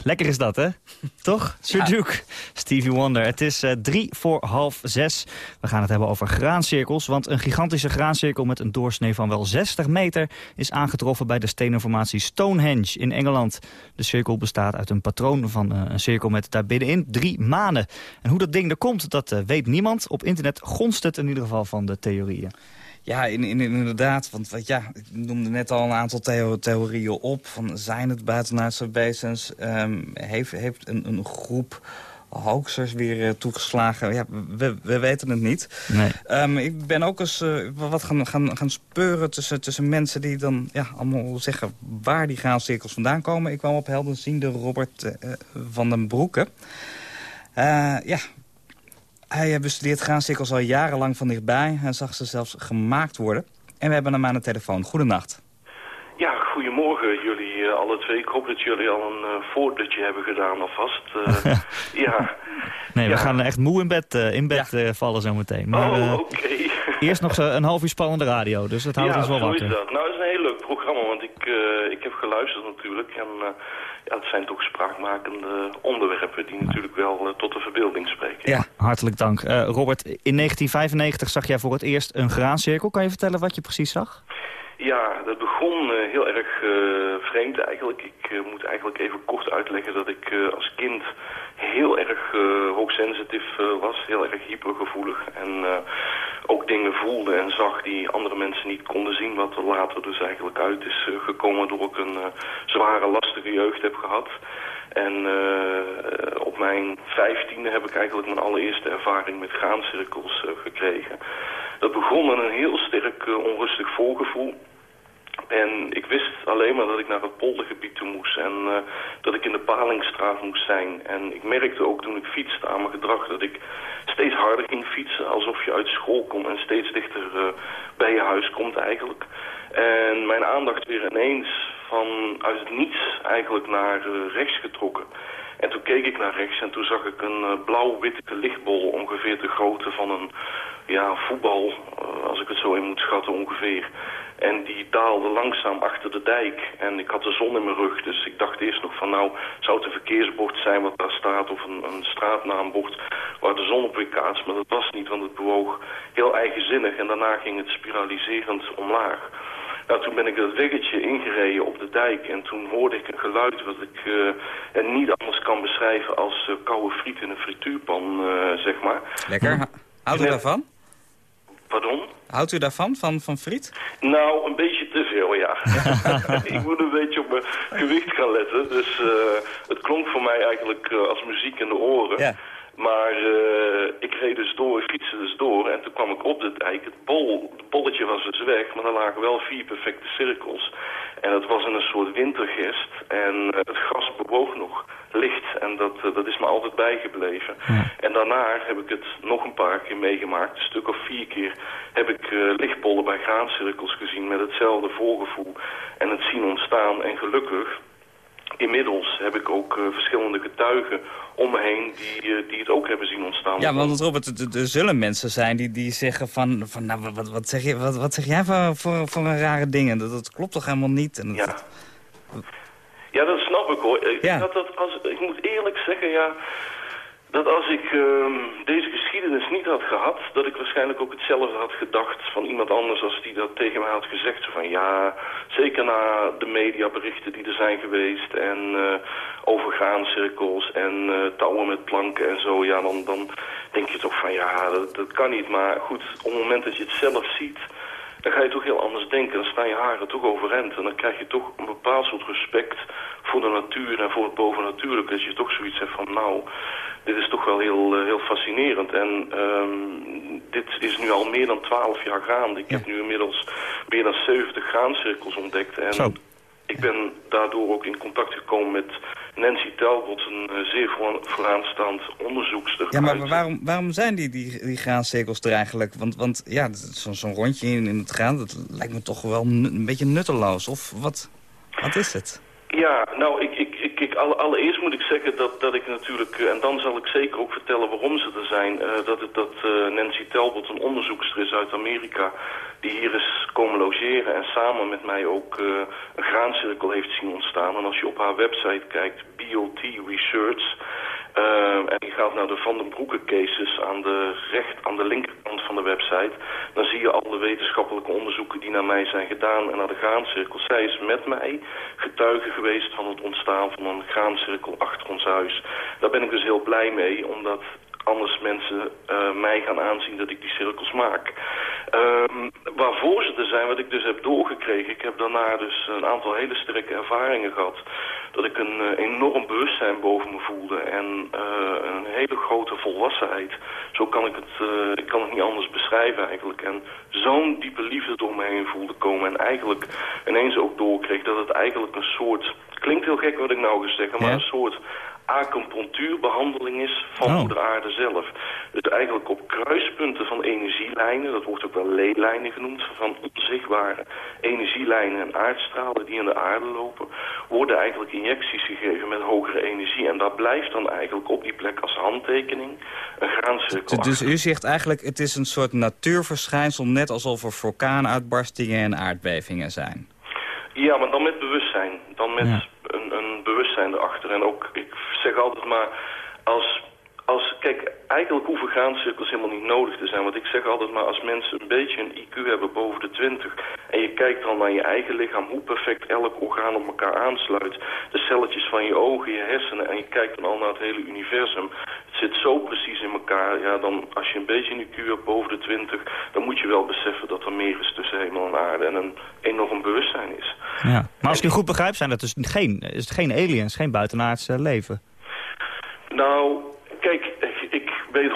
S3: Lekker is dat, hè? Toch? Sir Duke, Stevie Wonder. Het is eh, drie voor half zes. We gaan het hebben over graancirkels. Want een gigantische graancirkel met een doorsnee van wel 60 meter... is aangetroffen bij de stenenformatie Stonehenge in Engeland. De cirkel bestaat uit een patroon van eh, een cirkel met daarbinnenin drie manen. En hoe dat ding er komt, dat eh, weet niemand. Op internet gonst het in ieder geval van de theorieën.
S4: Ja, in, in, inderdaad. Want wat, ja, ik noemde net al een aantal theo- theorieën op. Van, zijn het buitenaardse wezens? Ehm, heeft, heeft een, een groep hoaxers weer eh, toegeslagen? Ja, we, we weten het niet.
S3: Nee.
S4: Ehm, ik ben ook eens eh, wat gaan, gaan, gaan speuren tussen, tussen mensen die dan ja, allemaal zeggen waar die graancirkels vandaan komen. Ik kwam op helderziende Robert eh, van den Broeke. Ja, hij eh, bestudeert graancirkels al jarenlang van dichtbij. Hij zag ze zelfs gemaakt worden. En we hebben hem aan de telefoon. Goedenacht.
S7: Ja, goedemorgen jullie eh, alle twee. Ik hoop dat jullie al een uh, voordutje hebben gedaan alvast. Uh, ja.
S3: Nee, we
S7: Ja.
S3: gaan echt moe in bed, eh, in bed eh, vallen zometeen. Maar
S7: oh,
S3: eh,
S7: oké.
S3: eerst nog een half uur spannende radio, dus dat houdt
S7: ja,
S3: ons wel wakker.
S7: is dat. Nou, het is een heel leuk programma, want ik, eh, ik heb geluisterd natuurlijk. En eh, ja, het zijn toch spraakmakende onderwerpen die natuurlijk wel eh, tot de verbeelding spreken.
S3: Ja, hartelijk dank. Eh, Robert, in 1995 zag jij voor het eerst een graancirkel. Kan je vertellen wat je precies zag?
S7: Ja, dat begon eh, heel erg vreemd eigenlijk. Ik moet eigenlijk even kort uitleggen dat ik als kind heel erg eh hoogsensitief eh, was. Heel erg hypergevoelig. En eh, ook dingen voelde en zag die andere mensen niet konden zien. Wat er later dus eigenlijk uit is gekomen door ik een zware, lastige jeugd heb gehad. En op mijn vijftiende heb ik eigenlijk mijn allereerste ervaring met graancirkels gekregen. Dat begon met een heel sterk onrustig voorgevoel. En ik wist alleen maar dat ik naar het poldergebied toe moest en eh, dat ik in de Palingstraat moest zijn. En ik merkte ook toen ik fietste aan mijn gedrag dat ik steeds harder ging fietsen, alsof je uit school komt en steeds dichter eh, bij je huis komt eigenlijk. En mijn aandacht weer ineens vanuit het niets eigenlijk naar eh, rechts getrokken. En toen keek ik naar rechts en toen zag ik een eh, blauw-witte lichtbol ongeveer de grootte van een ja, voetbal, eh, als ik het zo in moet schatten ongeveer. En die daalde langzaam achter de dijk. En ik had de zon in mijn rug, dus ik dacht eerst nog van nou, zou het een verkeersbord zijn wat daar staat of een, een straatnaambord waar de zon op weer kaatst. Maar dat was niet, want het bewoog heel eigenzinnig en daarna ging het spiraliserend omlaag. Nou, toen ben ik dat weggetje ingereden op de dijk en toen hoorde ik een geluid wat ik eh, en niet anders kan beschrijven als eh, koude friet in een frituurpan, eh, zeg maar.
S4: Lekker. Houdt u daarvan?
S7: Pardon?
S4: Houdt u daarvan, van, van friet?
S7: Nou, een beetje te veel, ja. ik moet een beetje op mijn gewicht gaan letten. Dus eh, het klonk voor mij eigenlijk als muziek in de oren.
S4: Ja.
S7: Maar eh, ik reed dus door, ik fietste dus door en toen kwam ik op de dijk. Het, bol, het bolletje was dus weg, maar er lagen wel vier perfecte cirkels. En het was in een soort wintergest en eh, het gras bewoog nog licht. En dat, eh, dat is me altijd bijgebleven. En daarna heb ik het nog een paar keer meegemaakt. Een stuk of vier keer heb ik lichtbollen bij graancirkels gezien met hetzelfde voorgevoel. En het zien ontstaan. En gelukkig Inmiddels heb ik ook eh, verschillende getuigen om me heen die, eh, die het ook hebben zien ontstaan.
S4: Ja, want Robert, er- zullen mensen zijn die, die zeggen van... van nou, wat, wat, zeg je, wat, wat zeg jij voor, voor, voor een rare dingen? Dat, dat klopt toch helemaal niet? En dat,
S7: Ja. Ja, dat snap ik hoor. Ik,
S4: Ja.
S7: dat, dat, als, ik moet eerlijk zeggen, ja, dat als ik ehm, deze geschiedenis niet had gehad, dat ik waarschijnlijk ook hetzelfde had gedacht van iemand anders als die dat tegen mij had gezegd. Van ja, zeker na de mediaberichten die er zijn geweest en eh, over graancirkels en eh, touwen met planken en zo, ja, dan, dan denk je toch van ja, dat, dat kan niet. Maar goed, op het moment dat je het zelf ziet, dan ga je toch heel anders denken. Dan staan je haren toch overeind. En dan krijg je toch een bepaald soort respect voor de natuur en voor het bovennatuurlijke. Dat je toch zoiets hebt van, nou, dit is toch wel heel, eh, heel fascinerend. En ehm, dit is nu al meer dan twaalf jaar gaande. Ik heb nu inmiddels meer dan 70 graancirkels ontdekt. En
S3: Zo.
S7: ik ben daardoor ook in contact gekomen met Nancy Talbot, een eh, zeer voor, vooraanstaand onderzoekster.
S4: Ja, maar waarom, waarom zijn die, die, die graancirkels er eigenlijk? Want, want ja, zo'n zo'n rondje in, in het graan, dat lijkt me toch wel een beetje nutteloos. Of wat, wat is het?
S7: Ja, nou, ik, allereerst moet ik zeggen dat, dat ik natuurlijk, eh, en dan zal ik zeker ook vertellen waarom ze er zijn, eh, dat, het, dat eh, Nancy Talbot, een onderzoekster is uit Amerika, die hier is komen logeren en samen met mij ook een graancirkel heeft zien ontstaan. En als je op haar website kijkt, BLT Research, eh, en je gaat naar de Van den Broeke cases aan de, recht, aan de linkerkant van de website, dan zie je al de wetenschappelijke onderzoeken die naar mij zijn gedaan en naar de graancirkel. Zij is met mij getuige geweest van het ontstaan van een graancirkel achter ons huis. Daar ben ik dus heel blij mee, omdat anders mensen eh, mij gaan aanzien dat ik die cirkels maak. Ehm, waarvoor ze er zijn, wat ik dus heb doorgekregen, ik heb daarna dus een aantal hele sterke ervaringen gehad. Dat ik een eh, enorm bewustzijn boven me voelde en eh, een hele grote volwassenheid. Zo kan ik het, ik kan het niet anders beschrijven eigenlijk. En zo'n diepe liefde door me heen voelde komen en eigenlijk ineens ook doorkreeg dat het eigenlijk een soort, klinkt heel gek wat ik nou ga zeggen, maar
S3: Ja.
S7: een soort acupunctuurbehandeling is van
S3: Oh.
S7: moeder aarde zelf. Dus eigenlijk op kruispunten van energielijnen, dat wordt ook wel leedlijnen genoemd, van onzichtbare energielijnen en aardstralen die in de aarde lopen, worden eigenlijk injecties gegeven met hogere energie. En daar blijft dan eigenlijk op die plek als handtekening een graancirkel
S4: Dus
S7: achter.
S4: u zegt eigenlijk, het is een soort natuurverschijnsel... net alsof er vulkaanuitbarstingen en aardbevingen zijn.
S7: Ja, maar dan met bewustzijn. Dan met
S3: Ja.
S7: een, een bewustzijn erachter. En ook, zeg altijd maar, als, als, kijk, eigenlijk hoeven graancirkels helemaal niet nodig te zijn. Want ik zeg altijd maar, als mensen een beetje een IQ hebben boven de 20... en je kijkt dan naar je eigen lichaam, hoe perfect elk orgaan op elkaar aansluit... de celletjes van je ogen, je hersenen... en je kijkt dan al naar het hele universum... Het zit zo precies in elkaar, ja, dan als je een beetje een IQ hebt boven de 20... dan moet je wel beseffen dat er meer is tussen hemel en aarde... en een enorm bewustzijn is.
S3: Ja. Maar als ik u goed begrijp, zijn dat dus geen, is het geen aliens, geen buitenaards eh, leven.
S7: Nou, kijk, ik, weet 100%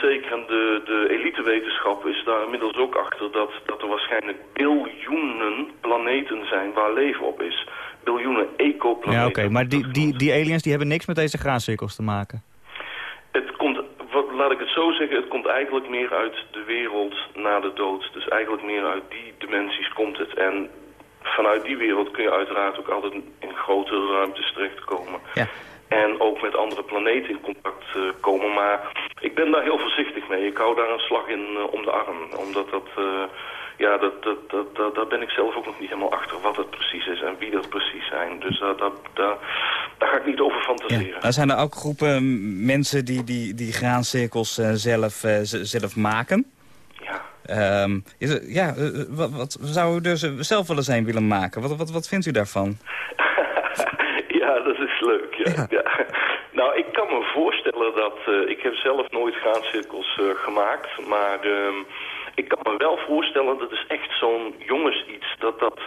S7: zeker, en de, de elitewetenschap is daar inmiddels ook achter... Dat, dat er waarschijnlijk biljoenen planeten zijn waar leven op is. Biljoenen ecoplaneten.
S3: Ja, oké. Maar die, die, die aliens die hebben niks met deze graancirkels te maken.
S7: Het komt, wat, laat ik het zo zeggen, het komt eigenlijk meer uit de wereld na de dood. Dus eigenlijk meer uit die dimensies komt het. En vanuit die wereld kun je uiteraard ook altijd in grotere ruimtes terechtkomen.
S4: Ja.
S7: En ook met andere planeten in contact eh, komen. Maar ik ben daar heel voorzichtig mee. Ik hou daar een slag in eh, om de arm. Omdat dat, eh, ja, dat, dat, dat, dat, daar ben ik zelf ook nog niet helemaal achter wat het precies is en wie dat precies zijn. Dus daar, daar, daar, daar ga ik niet over fantaseren.
S4: Ja. Zijn er ook groepen mensen die die, die graancirkels zelf, zelf maken.
S7: Ja.
S4: Ehm, is het- ja, wat, wat zou u dus zelf wel eens een willen maken? Wat, wat, wat vindt u daarvan?
S7: Nou, ik kan me voorstellen dat... eh, ik heb zelf nooit graancirkels eh, gemaakt, maar... ehm, ik kan me wel voorstellen, dat is echt zo'n jongens iets, dat dat...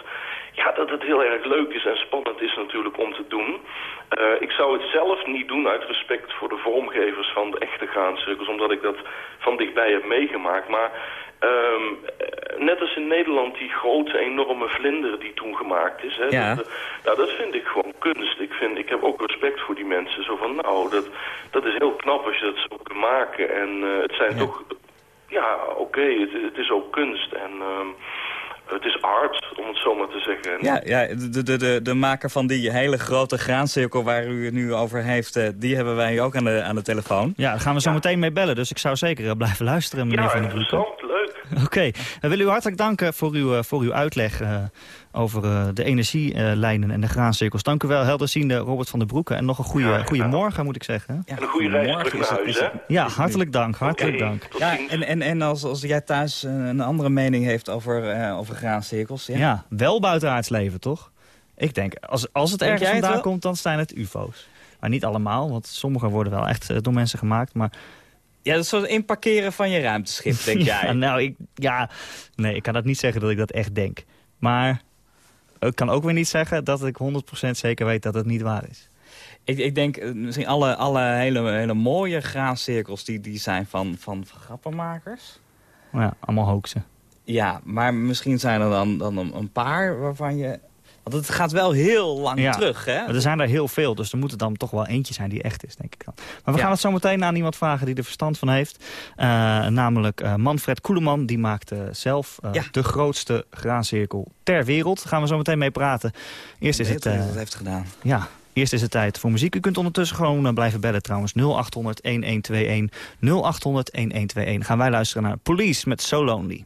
S7: Ja, dat het heel erg leuk is en spannend is natuurlijk om te doen. Eh, ik zou het zelf niet doen uit respect voor de vormgevers van de echte graancirkels, omdat ik dat van dichtbij heb meegemaakt. Maar ehm, eh, net als in Nederland die grote, enorme vlinder die toen gemaakt is. Hè,
S4: Ja.
S7: dat, nou, dat vind ik gewoon kunst. Ik, vind, ik heb ook respect voor die mensen. Zo van, nou, dat, dat is heel knap als je dat zo kunt maken. En eh, het zijn
S4: Ja.
S7: toch... Ja, oké, het, het is ook kunst. En ehm, het is art, om het zo maar te zeggen. En
S4: Ja, ja de, de, de, de maker van die hele grote graancirkel waar u het nu over heeft... eh, die hebben wij ook aan de, aan de telefoon.
S3: Ja, daar gaan we zo meteen mee bellen. Dus ik zou zeker eh, blijven luisteren, meneer
S7: Ja,
S3: Van der Broeke. Oké, we willen u hartelijk danken voor uw, eh, voor uw uitleg eh, over eh, de energielijnen en de graancirkels. Dank u wel, helderziende Robert van der Broeke. En nog een goede,
S7: Ja,
S3: goede morgen, moet ik zeggen.
S4: Ja,
S7: En een goede reis terug naar huis, hè?
S3: Ja, hartelijk dank, hartelijk dank.
S4: Ja, en, en, en als, als jij thuis een andere mening heeft over, eh, over graancirkels... Ja.
S3: Ja. wel buitenaards leven, toch? Ik denk, als, als het
S4: Denk
S3: ergens
S4: het
S3: vandaan komt, dan zijn het ufo's. Maar niet allemaal, want sommige worden wel echt door mensen gemaakt. Maar
S4: Ja, dat is inparkeren van je ruimteschip, denk
S3: ja,
S4: jij.
S3: nou, ik, ja, nee, ik kan dat niet zeggen dat ik dat echt denk. Maar ik kan ook weer niet zeggen dat ik 100% zeker weet dat het niet waar is.
S4: Ik, ik denk, eh, misschien alle, alle hele, hele mooie graancirkels... die, die zijn van, van grappenmakers.
S3: Ja, allemaal hoaxen.
S4: Ja, maar misschien zijn er dan, dan een paar waarvan je... Want het gaat wel heel lang
S3: Ja.
S4: terug, hè?
S3: Maar er zijn er heel veel, dus er moet er dan toch wel eentje zijn die echt is, denk ik dan. Maar we
S4: Ja.
S3: gaan het zo meteen aan iemand vragen die er verstand van heeft. Eh, namelijk eh, Manfred Koeleman, die maakte zelf eh,
S4: Ja.
S3: de grootste graancirkel ter wereld. Daar gaan we zo meteen mee praten. Eerst is het,
S4: dat heeft gedaan.
S3: ja,
S8: Eerst is het tijd voor muziek. U kunt ondertussen gewoon blijven bellen trouwens. 0800 1121 0800 1121. Gaan wij luisteren naar Police met So Lonely.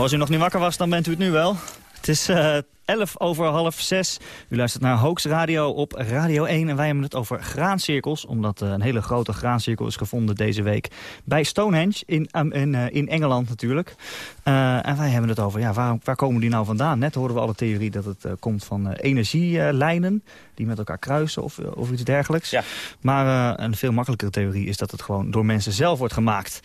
S8: Zo, als u nog niet wakker was, dan bent u het nu wel. Het
S3: is uh, 11 over half 6. U luistert naar Hoax Radio op Radio 1. En wij hebben het over graancirkels. Omdat uh, een hele grote graancirkel is gevonden deze week bij Stonehenge. In, um, in, uh, in Engeland natuurlijk. En wij hebben het over, ja, waar, waar komen die nou vandaan? Net hoorden we alle theorie dat het komt van energielijnen. Die met elkaar kruisen of, of iets dergelijks.
S4: Ja.
S3: Maar een veel makkelijkere theorie is dat het gewoon door mensen zelf wordt gemaakt.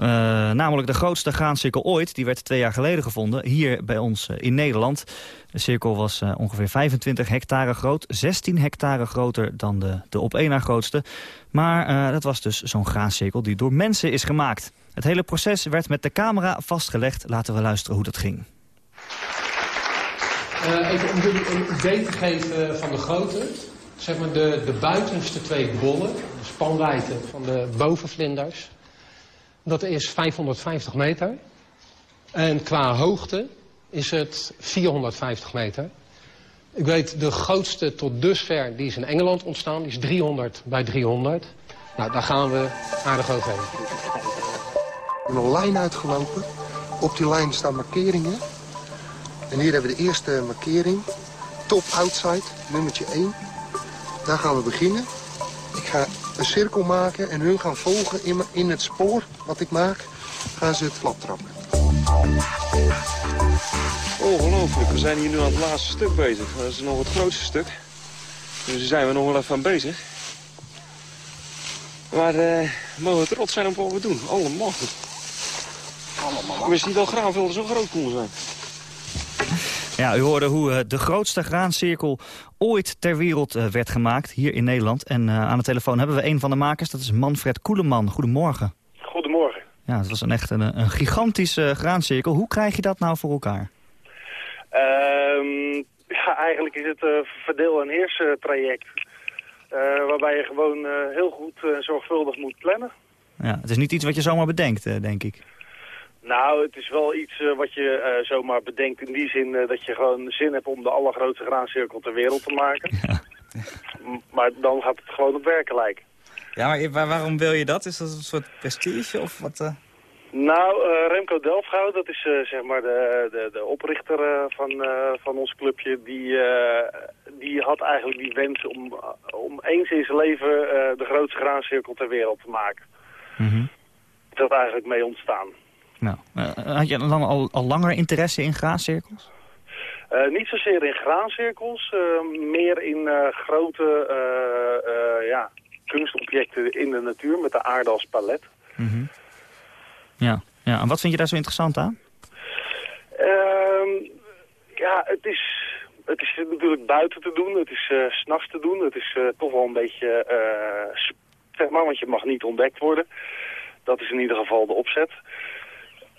S3: Uh, namelijk de grootste graancirkel ooit. Die werd twee jaar geleden gevonden, hier bij ons uh, in Nederland. De cirkel was uh, ongeveer 25 hectare groot. 16 hectare groter dan de, de op één na grootste. Maar dat was dus zo'n graancirkel die door mensen is gemaakt. Het hele proces werd met de camera vastgelegd. Laten we luisteren hoe dat ging.
S9: even om jullie een idee te geven van de grootte. Zeg maar de, de buitenste twee bollen, de spanwijdte van de bovenvlinders... Dat is 550 meter. En qua hoogte is het 450 meter. Ik weet, de grootste tot dusver, die is in Engeland ontstaan. Die is 300 bij 300. Nou, daar gaan we aardig overheen.
S10: We hebben een lijn uitgelopen. Op die lijn staan markeringen. En hier hebben we de eerste markering. Top outside, nummertje 1. Daar gaan we beginnen. Ik ga een cirkel maken en hun gaan volgen in, in het spoor wat ik maak, gaan ze het flap trappen.
S11: Ongelooflijk, we zijn hier nu aan het laatste stuk bezig. Dat is nog het grootste stuk. Dus daar zijn we nog wel even aan bezig. Maar uh, we mogen trots zijn op wat we doen. Allemaal. Allemaal. Ik wist niet dat graanvelden zo groot konden zijn.
S3: Ja, u hoorde hoe uh, de grootste graancirkel ooit ter wereld uh, werd gemaakt, hier in Nederland. En uh, aan de telefoon hebben we een van de makers, dat is Manfred Koeleman. Goedemorgen.
S12: Goedemorgen.
S3: Ja, het was een echt een, een gigantische graancirkel. Hoe krijg je dat nou voor elkaar?
S12: Um, ja, eigenlijk is het een verdeel- en heerstraject. waarbij je gewoon heel goed en zorgvuldig moet plannen.
S3: Ja, het is niet iets wat je zomaar bedenkt, denk ik.
S12: Nou, het is wel iets uh, wat je uh, zomaar bedenkt in die zin uh, dat je gewoon zin hebt om de allergrootste graancirkel ter wereld te maken.
S3: Ja.
S12: Maar dan gaat het gewoon op werken lijken.
S4: Ja, maar waarom wil je dat? Is dat een soort prestige of wat?
S12: Nou, Remco Delfgauw, dat is zeg maar de, de, de oprichter van, van ons clubje, die, die had eigenlijk die wens om, om eens in zijn leven de grootste graancirkel ter wereld te maken.
S3: Mm -hmm.
S12: Dat eigenlijk mee ontstaan.
S3: Nou, uh, had je dan al, al langer interesse in graancirkels?
S12: Uh, niet zozeer in graancirkels, uh, meer in grote ja, kunstobjecten in de natuur met de aarde als palet.
S3: Mm -hmm. ja. ja, en wat vind je daar zo interessant aan?
S12: Ehm, ja, het is, het is natuurlijk buiten te doen, het is s s'nachts te doen, het is toch wel een beetje, zeg maar, want je mag niet ontdekt worden. Dat is in ieder geval de opzet.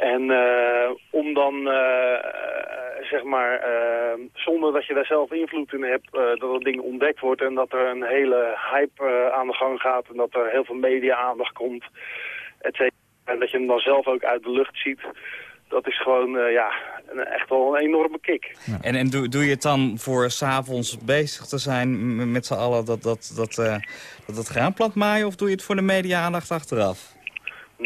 S12: En uh, om dan, uh, zeg maar, uh, zonder dat je daar zelf invloed in hebt, dat het ding ontdekt wordt en dat er een hele hype aan de gang gaat en dat er heel veel media-aandacht komt, et cetera. En dat je hem dan zelf ook uit de lucht ziet, dat is gewoon, ja, een, echt wel een enorme kick.
S4: Ja. En, en doe, doe je het dan voor s'avonds bezig te zijn met z'n allen dat, dat, dat, dat, dat graanplant maaien of doe je het voor de media-aandacht achteraf?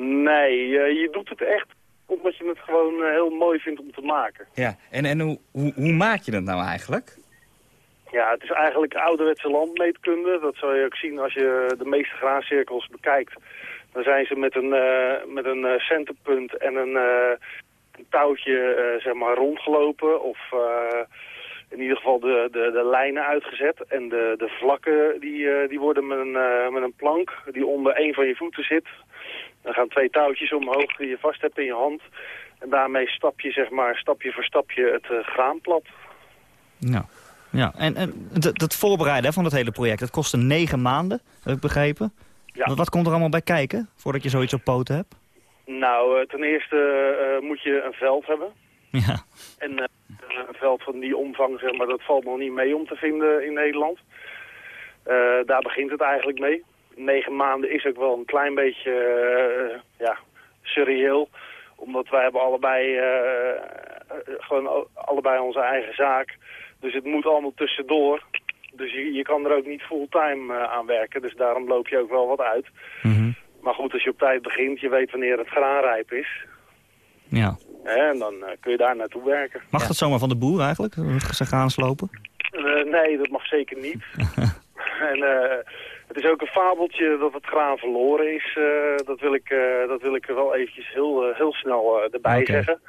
S12: Nee, je doet het echt omdat je het gewoon uh, heel mooi vindt om te maken.
S4: Ja, en, en hoe, hoe, hoe maak je dat nou eigenlijk?
S12: Ja, het is eigenlijk ouderwetse landmeetkunde. Dat zal je ook zien als je de meeste graancirkels bekijkt. Dan zijn ze met een, uh, met een uh, centerpunt en een, een touwtje zeg maar rondgelopen. Of in ieder geval de, de, de lijnen uitgezet. En de, de vlakken die, die worden met een, met een plank die onder een van je voeten zit dan gaan twee touwtjes omhoog die je vast hebt in je hand. En daarmee stap je, zeg maar, stapje voor stapje het uh, graan plat.
S3: Nou, ja. En, en dat voorbereiden van het hele project, dat kostte negen maanden, heb ik begrepen.
S12: Ja.
S3: Wat komt er allemaal bij kijken, voordat je zoiets op poten hebt?
S12: Nou, uh, ten eerste uh, moet je een veld hebben.
S3: Ja.
S12: En een veld van die omvang, zeg maar, dat valt nog niet mee om te vinden in Nederland. daar begint het eigenlijk mee negen maanden is ook wel een klein beetje uh, ja, surreëel. Omdat wij hebben allebei, uh, gewoon allebei onze eigen zaak. Dus het moet allemaal tussendoor. Dus je, je kan er ook niet fulltime uh, aan werken. Dus daarom loop je ook wel wat uit.
S3: Mm -hmm.
S12: Maar goed, als je op tijd begint, je weet wanneer het graanrijp is.
S3: Ja.
S12: En dan eh, kun je daar naartoe werken.
S3: Mag dat zomaar van de boer eigenlijk? Ze gaan slopen?
S12: Eh, nee, dat mag zeker niet. en eh, het is ook een fabeltje dat het graan verloren is. eh, dat, wil ik, eh, dat wil ik er wel eventjes heel, eh, heel snel eh, erbij zeggen.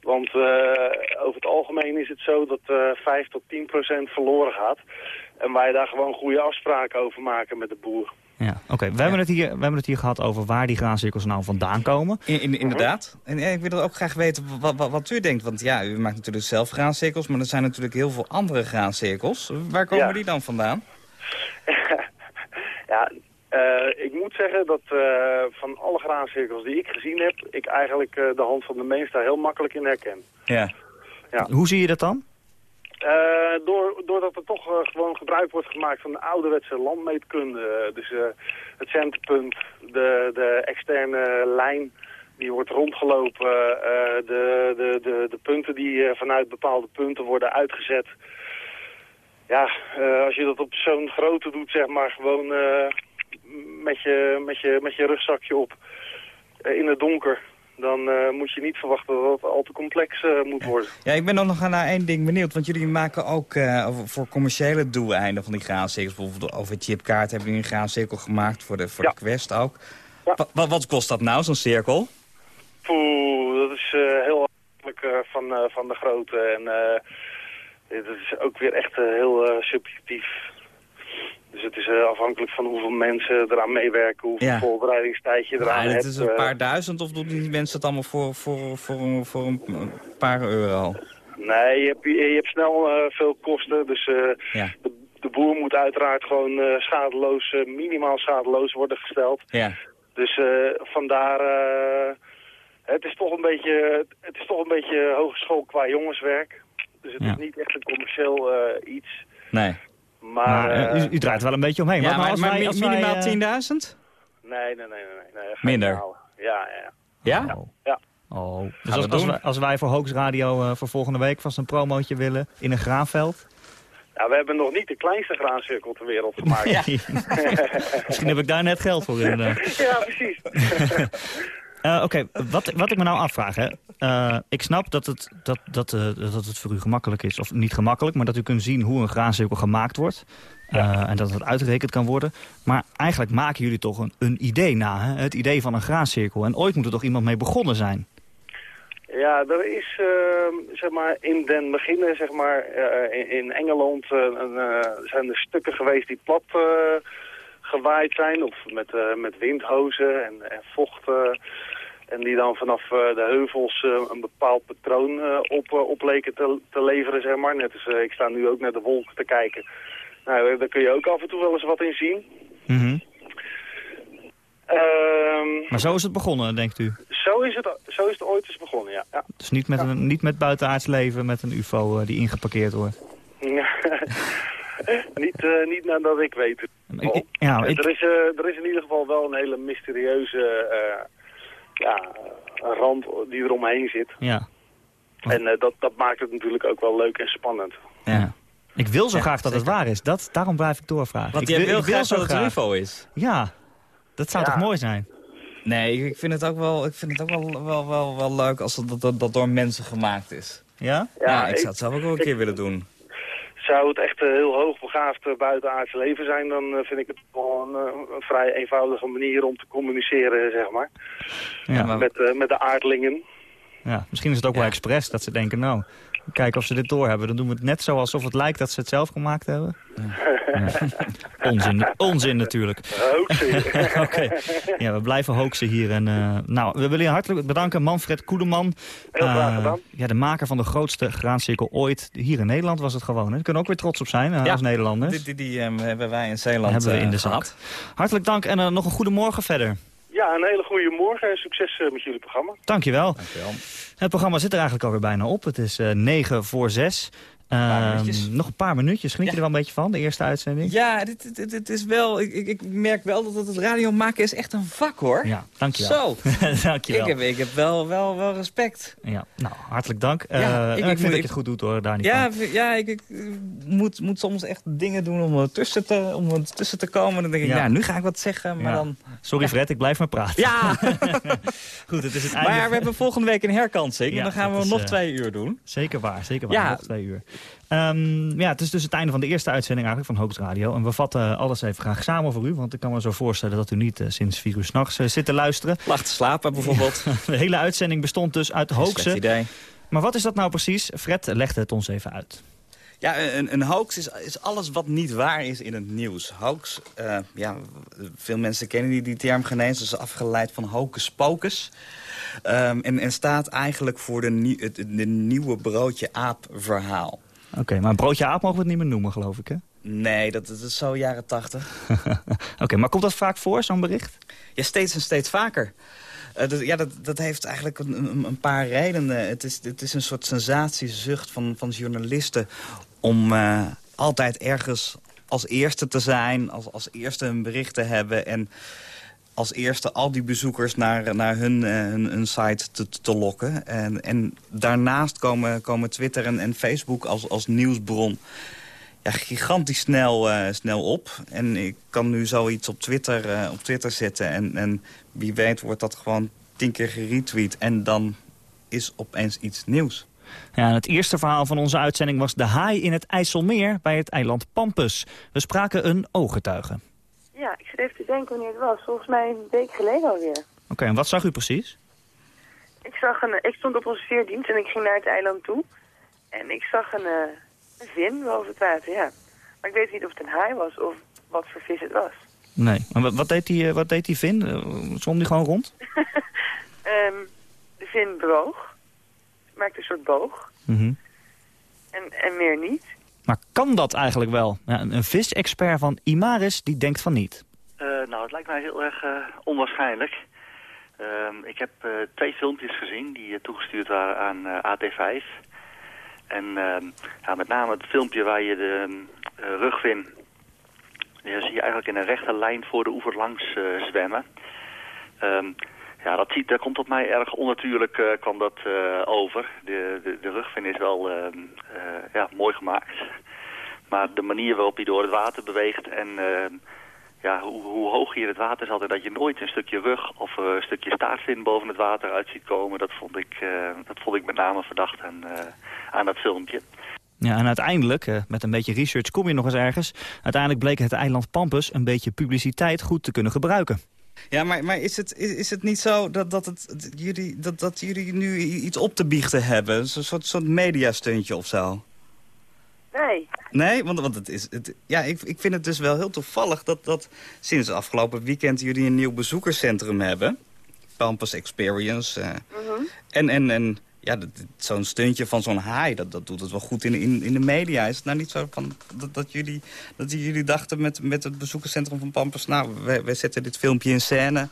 S12: Want eh, over het algemeen is het zo dat eh 5 tot 10 procent verloren gaat. En wij daar gewoon goede afspraken over maken met de boer.
S3: Ja, oké. We, hebben het hier- we hebben het hier gehad over waar die graancirkels nou vandaan komen.
S4: In, in- inderdaad. En ik wil ook graag weten wat, wat, wat u denkt. Want ja, u maakt natuurlijk zelf graancirkels, maar er zijn natuurlijk heel veel andere graancirkels. Waar komen
S12: Ja.
S4: die dan vandaan?
S12: Ja, eh, ik moet zeggen dat eh, van alle graancirkels die ik gezien heb... ik eigenlijk eh, de hand van de mens daar heel makkelijk in herken.
S4: Ja.
S12: Ja.
S3: Hoe zie je dat dan?
S12: Door, doordat er toch gewoon gebruik wordt gemaakt van de ouderwetse landmeetkunde. Dus het centerpunt, de, de externe lijn die wordt rondgelopen. de, de, de, de punten die vanuit bepaalde punten worden uitgezet. Ja, eh, als je dat op zo'n grootte doet, zeg maar, gewoon eh, met, je, met, je, met je rugzakje op eh, in het donker... dan moet je niet verwachten dat het al te complex moet worden.
S4: Ja, ik ben dan nog naar één ding benieuwd. Want jullie maken ook voor commerciële doeleinden van die graancirkels. Bijvoorbeeld over chipkaart hebben jullie een graancirkel gemaakt voor de, voor de Quest ook. Wa- wat kost dat nou, zo'n cirkel?
S12: Poeh, dat is heel afhankelijk van, van de grootte. En eh dat is ook weer echt eh, heel eh, subjectief. Dus het is eh, afhankelijk van hoeveel mensen eraan meewerken, hoeveel
S4: Ja.
S12: voorbereidingstijd je eraan
S4: Maar
S12: hebt.
S4: het is een
S12: eh.
S4: paar duizend of doen die mensen het allemaal voor, voor, voor, een- voor een paar euro?
S12: Nee, je hebt, je, je hebt snel eh, veel kosten. Dus eh,
S4: Ja.
S12: de, de boer moet uiteraard gewoon eh, schadeloos, eh, minimaal schadeloos worden gesteld.
S4: Ja.
S12: Dus eh, vandaar, eh, het, is toch een beetje, het is toch een beetje hogeschool qua jongenswerk. Dus het
S3: Ja.
S12: is niet echt een commercieel eh, iets.
S4: Nee.
S12: Maar,
S3: Maar eh,
S12: eh,
S3: u, u draait wel een beetje omheen.
S4: Ja,
S3: Wat
S4: maar,
S3: als
S4: maar
S3: wij-
S4: mi-
S3: als
S4: minimaal
S3: eh,
S4: 10.000?
S12: nee, nee, nee, nee. nee, nee
S4: Minder?
S12: Ja, ja, ja.
S4: Ja?
S12: ja.
S3: Oh, dus als, als, wij, als wij voor Hoax Radio eh, voor volgende week vast een promootje willen in een graanveld.
S12: Ja, we hebben nog niet de kleinste graancirkel ter wereld gemaakt.
S3: Misschien heb ik daar net geld voor. inderdaad.
S12: ja precies.
S3: Eh, Oké, wat, wat ik me nou afvraag, hè. Eh, ik snap dat het, dat, dat, eh, dat het voor u gemakkelijk is, of niet gemakkelijk, maar dat u kunt zien hoe een graancirkel gemaakt wordt. Eh, en dat het uitgerekend kan worden. Maar eigenlijk maken jullie toch een, een idee na, hè? het idee van een graancirkel. En ooit moet er toch iemand mee begonnen zijn?
S12: Ja, er is eh, zeg maar in den beginnen, zeg maar, eh, in, in Engeland eh, een, eh, zijn er stukken geweest die plat eh, gewaaid zijn. Of met, eh, met windhozen en, en vocht. en die dan vanaf eh, de heuvels eh, een bepaald patroon op, eh, op leken te, te leveren, zeg maar. Net als ik sta nu ook naar de wolken te kijken. Nou, daar kun je ook af en toe wel eens wat in zien.
S3: Mhm.
S12: Ehm,
S3: Maar zo is het begonnen, denkt u?
S12: zo, is het, zo is het ooit eens begonnen, ja. ja.
S3: Dus niet met, een, niet met buitenaards leven, met een ufo die ingeparkeerd wordt.
S12: niet, eh, niet nadat ik weet.
S3: Ik- ik- ja, ik-
S12: er, is, eh, er is in ieder geval wel een hele mysterieuze eh, ja, rand die eromheen zit.
S3: Ja.
S12: En eh, dat, dat maakt het natuurlijk ook wel leuk en spannend.
S3: ja. Ik wil zo
S4: Ja,
S3: graag dat het waar is. Dat, daarom blijf ik doorvragen.
S4: Want
S3: ik
S4: jij wil
S3: ik
S4: graag
S3: zo
S4: dat het een UFO is.
S3: Ja, dat zou
S12: Ja.
S3: toch mooi zijn?
S4: Nee, ik vind het ook wel, ik vind het ook wel, wel, wel, wel leuk als dat, dat, dat door mensen gemaakt is.
S3: Ja?
S4: Ja, ik zou het zelf ook wel een keer willen doen.
S12: Zou het echt een heel hoogbegaafd uh, buitenaards leven zijn, dan eh, vind ik het wel een, eh, een vrij eenvoudige manier om te communiceren, zeg maar.
S3: Ja,
S4: maar-
S12: Met, eh, met de aardlingen.
S3: ja. Misschien is het ook wel expres dat ze denken, nou, kijken of ze dit doorhebben. Dan doen we het net zo alsof het lijkt dat ze het zelf gemaakt hebben. Ja. Onzin, onzin natuurlijk.
S12: Hoaxen.
S3: Oké, ja, we blijven hoaxen hier. En, eh, nou, we willen je hartelijk bedanken, Manfred Koedeman.
S12: Heel graag
S3: Eh, ja, de maker van de grootste graancirkel ooit. Hier in Nederland was het gewoon. Hè. Daar kunnen we ook weer trots op zijn eh,
S4: Ja.
S3: als Nederlanders.
S4: Die, die, die ehm, hebben wij in Zeeland
S3: hebben we in de
S4: gehad.
S3: zak. Hartelijk dank en nog een goede morgen verder.
S12: Ja, een hele goede morgen en succes eh, met jullie programma.
S3: Dankjewel.
S4: Dankjewel.
S3: Het programma zit er eigenlijk alweer bijna op. Het is eh 9 voor 6. Ehm, nog een paar minuutjes. Geniet je er wel een beetje van, de eerste uitzending?
S4: Ja, dit, dit, dit is wel... Ik, ik, merk wel dat het radio maken is echt een vak, hoor.
S3: Ja, dankjewel.
S4: Zo.
S3: dankjewel.
S4: Ik heb, ik heb wel, wel, wel respect.
S3: Ja, nou, hartelijk dank.
S4: Ja,
S3: Eh,
S4: ik-
S3: vind
S4: moet-
S3: dat je het goed doet hoor, daar niet
S4: Ja,
S3: van.
S4: ja ik, ik moet, moet soms echt dingen doen om er tussen te, om er tussen te komen. Dan denk ik,
S3: Ja.
S4: nu ga ik wat zeggen, maar dan...
S3: Sorry Fred, ik blijf maar praten.
S4: Ja!
S3: goed, het is het einde.
S4: maar we hebben volgende week een herkansing. En dan gaan we
S3: is,
S4: nog
S3: eh,
S4: twee uur doen.
S3: Zeker waar, zeker waar.
S4: Ja.
S3: Nog twee uur. Ehm, ja, het is dus het einde van de eerste uitzending eigenlijk van Hoax Radio. En we vatten alles even graag samen voor u. Want ik kan me zo voorstellen dat u niet eh, sinds vier uur s'nachts uh, zit te luisteren.
S4: Lag te slapen bijvoorbeeld.
S3: de hele uitzending bestond dus uit hoaxen.
S4: idee.
S3: Maar wat is dat nou precies? Fred legde het ons even uit.
S4: Ja, een, een hoax is, is alles wat niet waar is in het nieuws. Hoax, eh, ja, veel mensen kennen die, die term geen eens. Dat is afgeleid van hocus pocus. Ehm, en, en staat eigenlijk voor de, nie- het de nieuwe broodje aap verhaal.
S3: Oké, maar broodje aap mogen we het niet meer noemen, geloof ik, hè?
S4: Nee, dat, dat is zo jaren tachtig.
S3: Oké, maar komt dat vaak voor, zo'n bericht?
S4: Ja, steeds en steeds vaker. Dat, ja, dat, dat heeft eigenlijk een, een, een paar redenen. Het is, het is een soort sensatiezucht van, van journalisten... om eh, altijd ergens als eerste te zijn, als, als eerste een bericht te hebben... en als eerste al die bezoekers naar, naar hun, hun site te, te lokken. En, en daarnaast komen, komen Twitter en, en Facebook als, als nieuwsbron ja, gigantisch snel, eh, snel op. En ik kan nu zoiets op Twitter, eh, op Twitter zetten. En, en wie weet wordt dat gewoon tien keer geretweet. En dan is opeens iets nieuws.
S3: Ja, het eerste verhaal van onze uitzending was de haai in het IJsselmeer bij het eiland Pampus. We spraken een ooggetuige.
S13: Ja, ik zit even te denken wanneer het was. Volgens mij een week geleden alweer.
S3: Oké, en wat zag u precies?
S13: Ik, zag een, ik stond op onze veerdienst en ik ging naar het eiland toe. En ik zag een, eh, een vin boven het water, ja. Maar ik weet niet of het een haai was of wat voor vis het was.
S3: Nee. En wat, wat deed die, eh, wat deed die Vin? Eh, Zwom die gewoon rond?
S13: Ehm, de vin bewoog. Maakte een soort boog.
S3: Mhm.
S13: En, en meer niet.
S3: Maar kan dat eigenlijk wel? Een een visexpert van Imaris die denkt van niet.
S14: Eh, nou, het lijkt mij heel erg eh, onwaarschijnlijk. Ehm, ik heb eh, twee filmpjes gezien die toegestuurd waren aan eh, AT5. En ehm, ja, met name het filmpje waar je de eh, rugvin... Zie je eigenlijk in een rechte lijn voor de oever langs zwemmen. Ehm, ja, dat, ziet, dat komt op mij erg onnatuurlijk eh, kwam dat eh, over. De, de, de rugvin is wel ehm, eh, ja, mooi gemaakt. Maar de manier waarop hij door het water beweegt en ehm, ja, hoe, hoe hoog in het water zat... en dat je nooit een stukje rug of een stukje staartvin boven het water uit ziet komen... dat vond ik, dat vond ik met name verdacht aan, aan dat filmpje.
S3: Ja, en uiteindelijk, met een beetje research kom je nog eens ergens. Uiteindelijk bleek het eiland Pampus een beetje publiciteit goed te kunnen gebruiken.
S4: Ja, maar, maar is, het, is, is het niet zo dat, dat, het, dat jullie, dat, dat jullie nu iets op te biechten hebben? Zo'n soort, soort mediastuntje of zo?
S13: Nee.
S4: Nee, want, want het is, het, ja, ik, ik vind het dus wel heel toevallig dat, dat sinds afgelopen weekend jullie een nieuw bezoekerscentrum hebben. Pampus Experience.
S13: Mhm.
S4: En, en, en ja, zo'n stuntje van zo'n haai, dat, dat doet het wel goed in, in, in de media. Is het nou niet zo van, dat, dat, jullie, dat jullie dachten met, met het bezoekerscentrum van Pampus... nou, wij, wij zetten dit filmpje in scène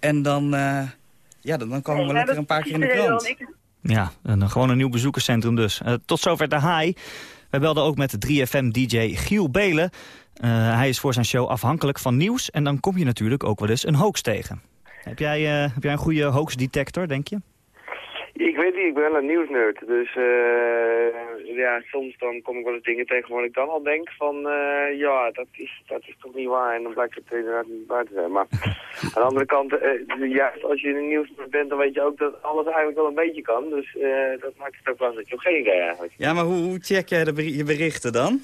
S4: en dan, eh, ja, dan, dan komen we lekker een paar keer in de krant.
S3: Ja, een, gewoon een nieuw bezoekerscentrum dus. Eh, tot zover de haai. Wij belden ook met de 3FM-dj Giel Belen. Eh, hij is voor zijn show afhankelijk van nieuws. En dan kom je natuurlijk ook wel eens een hoax tegen. Heb jij, eh, heb jij een goede hoax-detector, denk je?
S15: Ik weet niet, ik ben wel een nieuwsnerd. Dus eh, ja, soms dan kom ik wel eens dingen tegen waar ik dan al denk van... eh, ja, dat is, dat is toch niet waar. En dan blijkt het inderdaad niet waar te zijn. Maar aan de andere kant, eh, juist als je een nieuwsnerd bent... dan weet je ook dat alles eigenlijk wel een beetje kan. Dus dat maakt het ook wel je ook geen idee eigenlijk.
S4: Ja, maar hoe, hoe check jij de je berichten dan?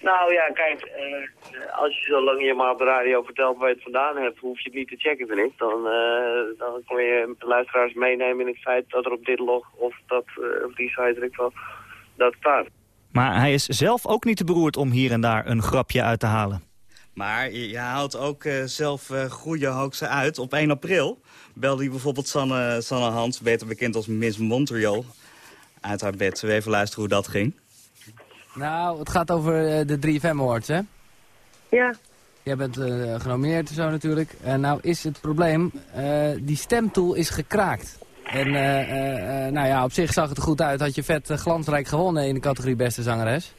S15: Nou ja, kijk, eh, als je zo lang je maar op de radio vertelt waar je het vandaan hebt, hoef je het niet te checken, vind ik. Dan, eh, dan kun je luisteraars meenemen in het feit dat er op dit log of dat, eh, op die site, weet ik wel, dat staat.
S3: Maar hij is zelf ook niet te beroerd om hier en daar een grapje uit te halen.
S4: Maar je, je haalt ook eh, zelf goede hoaxen uit. Op 1 april belde hij bijvoorbeeld Sanne, Sanne Hans, beter bekend als Miss Montreal, uit haar bed. Zullen we even luisteren hoe dat ging?
S16: Nou, het gaat over eh, de 3FM Awards, hè?
S13: Ja.
S16: Jij bent eh, genomineerd en zo natuurlijk. En nou is het probleem, eh, die stemtool is gekraakt. En eh, eh, eh, nou ja, op zich zag het er goed uit. Had je vet eh, glansrijk gewonnen in de categorie beste zangeres.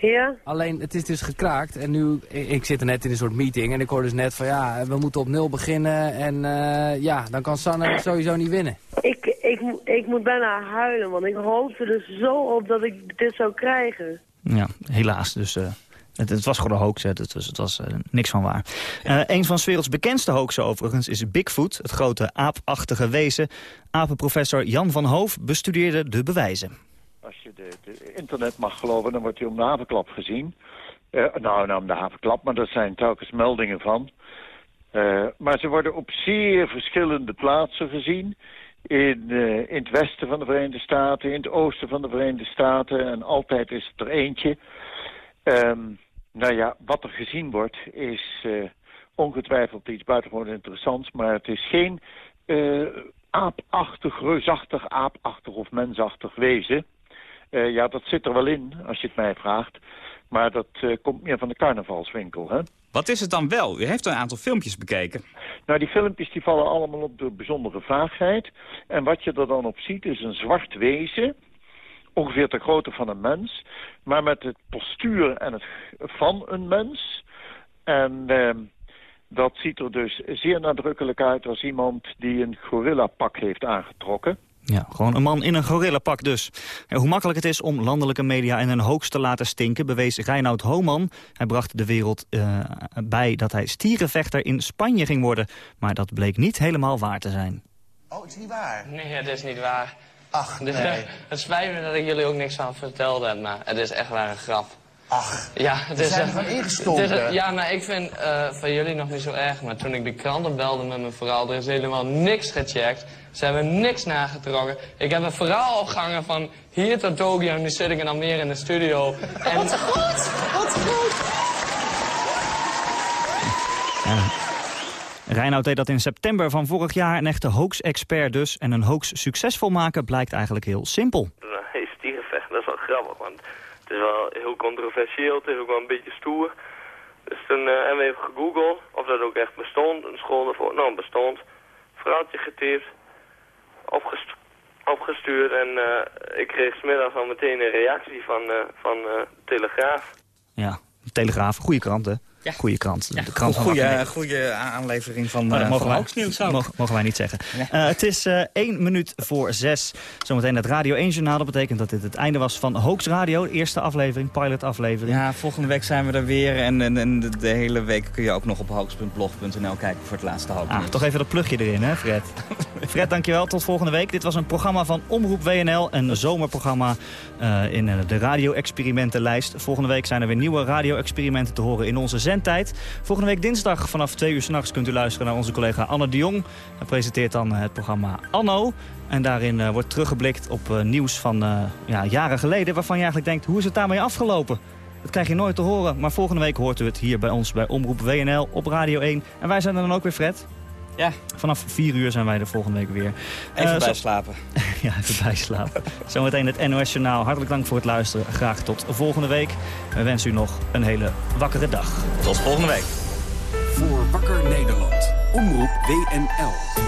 S17: Ja?
S16: Alleen, het is dus gekraakt. En nu, ik, zit er net in een soort meeting en ik hoor dus net van ja, we moeten op nul beginnen. En eh, ja, dan kan Sanne sowieso niet winnen.
S17: Ik, ik, ik moet bijna huilen, want ik hoopte er zo op dat ik dit zou krijgen.
S3: Ja, helaas. Dus eh, het, het was gewoon een hoax, hè. Het was, het was eh, niks van waar. Eh, een van 's werelds bekendste hoaxen overigens is Bigfoot, het grote aapachtige wezen. Apenprofessor Jan van Hoof bestudeerde de bewijzen.
S18: Als je de, de internet mag geloven, dan wordt hij om de havenklap gezien. Eh, nou, nou, om de havenklap, maar daar zijn telkens meldingen van. Eh, maar ze worden op zeer verschillende plaatsen gezien. In, eh, in het westen van de Verenigde Staten, in het oosten van de Verenigde Staten. En altijd is het er eentje. Ehm, nou ja, wat er gezien wordt is eh, ongetwijfeld iets buitengewoon interessants. Maar het is geen eh, aapachtig, reusachtig, aapachtig of mensachtig wezen. Ja, dat zit er wel in, als je het mij vraagt. Maar dat eh, komt meer van de carnavalswinkel, hè?
S19: Wat is het dan wel? U heeft een aantal filmpjes bekeken.
S18: Nou, die filmpjes die vallen allemaal op de bijzondere vaagheid. En wat je er dan op ziet is een zwart wezen, ongeveer ter grootte van een mens, maar met het postuur en het van een mens. En ehm, dat ziet er dus zeer nadrukkelijk uit als iemand die een gorillapak heeft aangetrokken.
S3: Ja, gewoon een man in een gorillapak dus. En hoe makkelijk het is om landelijke media in een hoax te laten stinken... bewees Reinoud Hooman. Hij bracht de wereld eh, bij dat hij stierenvechter in Spanje ging worden. Maar dat bleek niet helemaal waar te zijn.
S5: Oh, het is niet waar.
S20: Nee, het is niet waar.
S5: Ach,
S20: Dus,
S5: nee.
S20: het spijt me dat ik jullie ook niks van verteld heb, maar het is echt waar een grap.
S5: Ach,
S20: ja, het
S5: we
S20: is
S5: zijn
S20: het is- ja, maar ik vind eh, van jullie nog niet zo erg. Maar toen ik de kranten belde met mijn verhaal, er is helemaal niks gecheckt. Ze hebben niks nagetrokken. Ik heb een verhaal opgehangen van hier tot Tokio en nu zit ik in Almere in de studio. En...
S5: Wat goed, wat goed.
S3: Reinoud deed dat in september van vorig jaar. Een echte hoax-expert dus. En een hoax succesvol maken blijkt eigenlijk heel simpel.
S6: Nee, stierenvechten, dat is wel grappig, want het is wel heel controversieel, het is ook wel een beetje stoer. Dus toen eh, hebben we even gegoogeld of dat ook echt bestond, een school ervoor, nou bestond. Verhaaltje getypt, opgest opgestuurd en eh, ik kreeg smiddags al meteen een reactie van, eh, van Telegraaf.
S3: Ja, Telegraaf, goede krant hè. Goede krant. de krant van
S4: Goede, goede aanlevering van,
S3: Maar dat
S4: eh,
S3: mogen
S4: van
S3: wij,
S4: ook.
S3: mogen, mogen wij niet zeggen. Eh, het is eh één minuut voor zes. Zometeen het Radio 1 journaal. Dat betekent dat dit het einde was van Hoax Radio. De eerste aflevering, pilot aflevering.
S4: Ja, volgende week zijn we er weer. En, en, en de, de hele week kun je ook nog op hoax.blog.nl kijken voor het laatste hoax.
S3: Ah, toch even dat plugje erin, hè Fred? Fred, dankjewel. Tot volgende week. Dit was een programma van Omroep WNL. Een zomerprogramma eh, in de radio-experimentenlijst. Volgende week zijn er weer nieuwe radio-experimenten te horen in onze Volgende week dinsdag vanaf twee uur s'nachts kunt u luisteren naar onze collega Anne de Jong. Hij presenteert dan eh, het programma Anno. En daarin eh, wordt teruggeblikt op eh, nieuws van ja, jaren geleden... waarvan je eigenlijk denkt, hoe is het daarmee afgelopen? Dat krijg je nooit te horen. Maar volgende week hoort u het hier bij ons bij Omroep WNL op Radio 1. En wij zijn er dan ook weer, Fred.
S4: Ja.
S3: Vanaf 4 uur zijn wij er volgende week weer.
S4: Even
S3: Eh, zo-
S4: bijslapen.
S3: ja, even bijslapen. Zometeen het NOS Journaal. Hartelijk dank voor het luisteren. Graag tot volgende week. We wensen u nog een hele wakkere dag.
S4: Tot volgende week.
S21: Voor Wakker Nederland. Omroep WNL.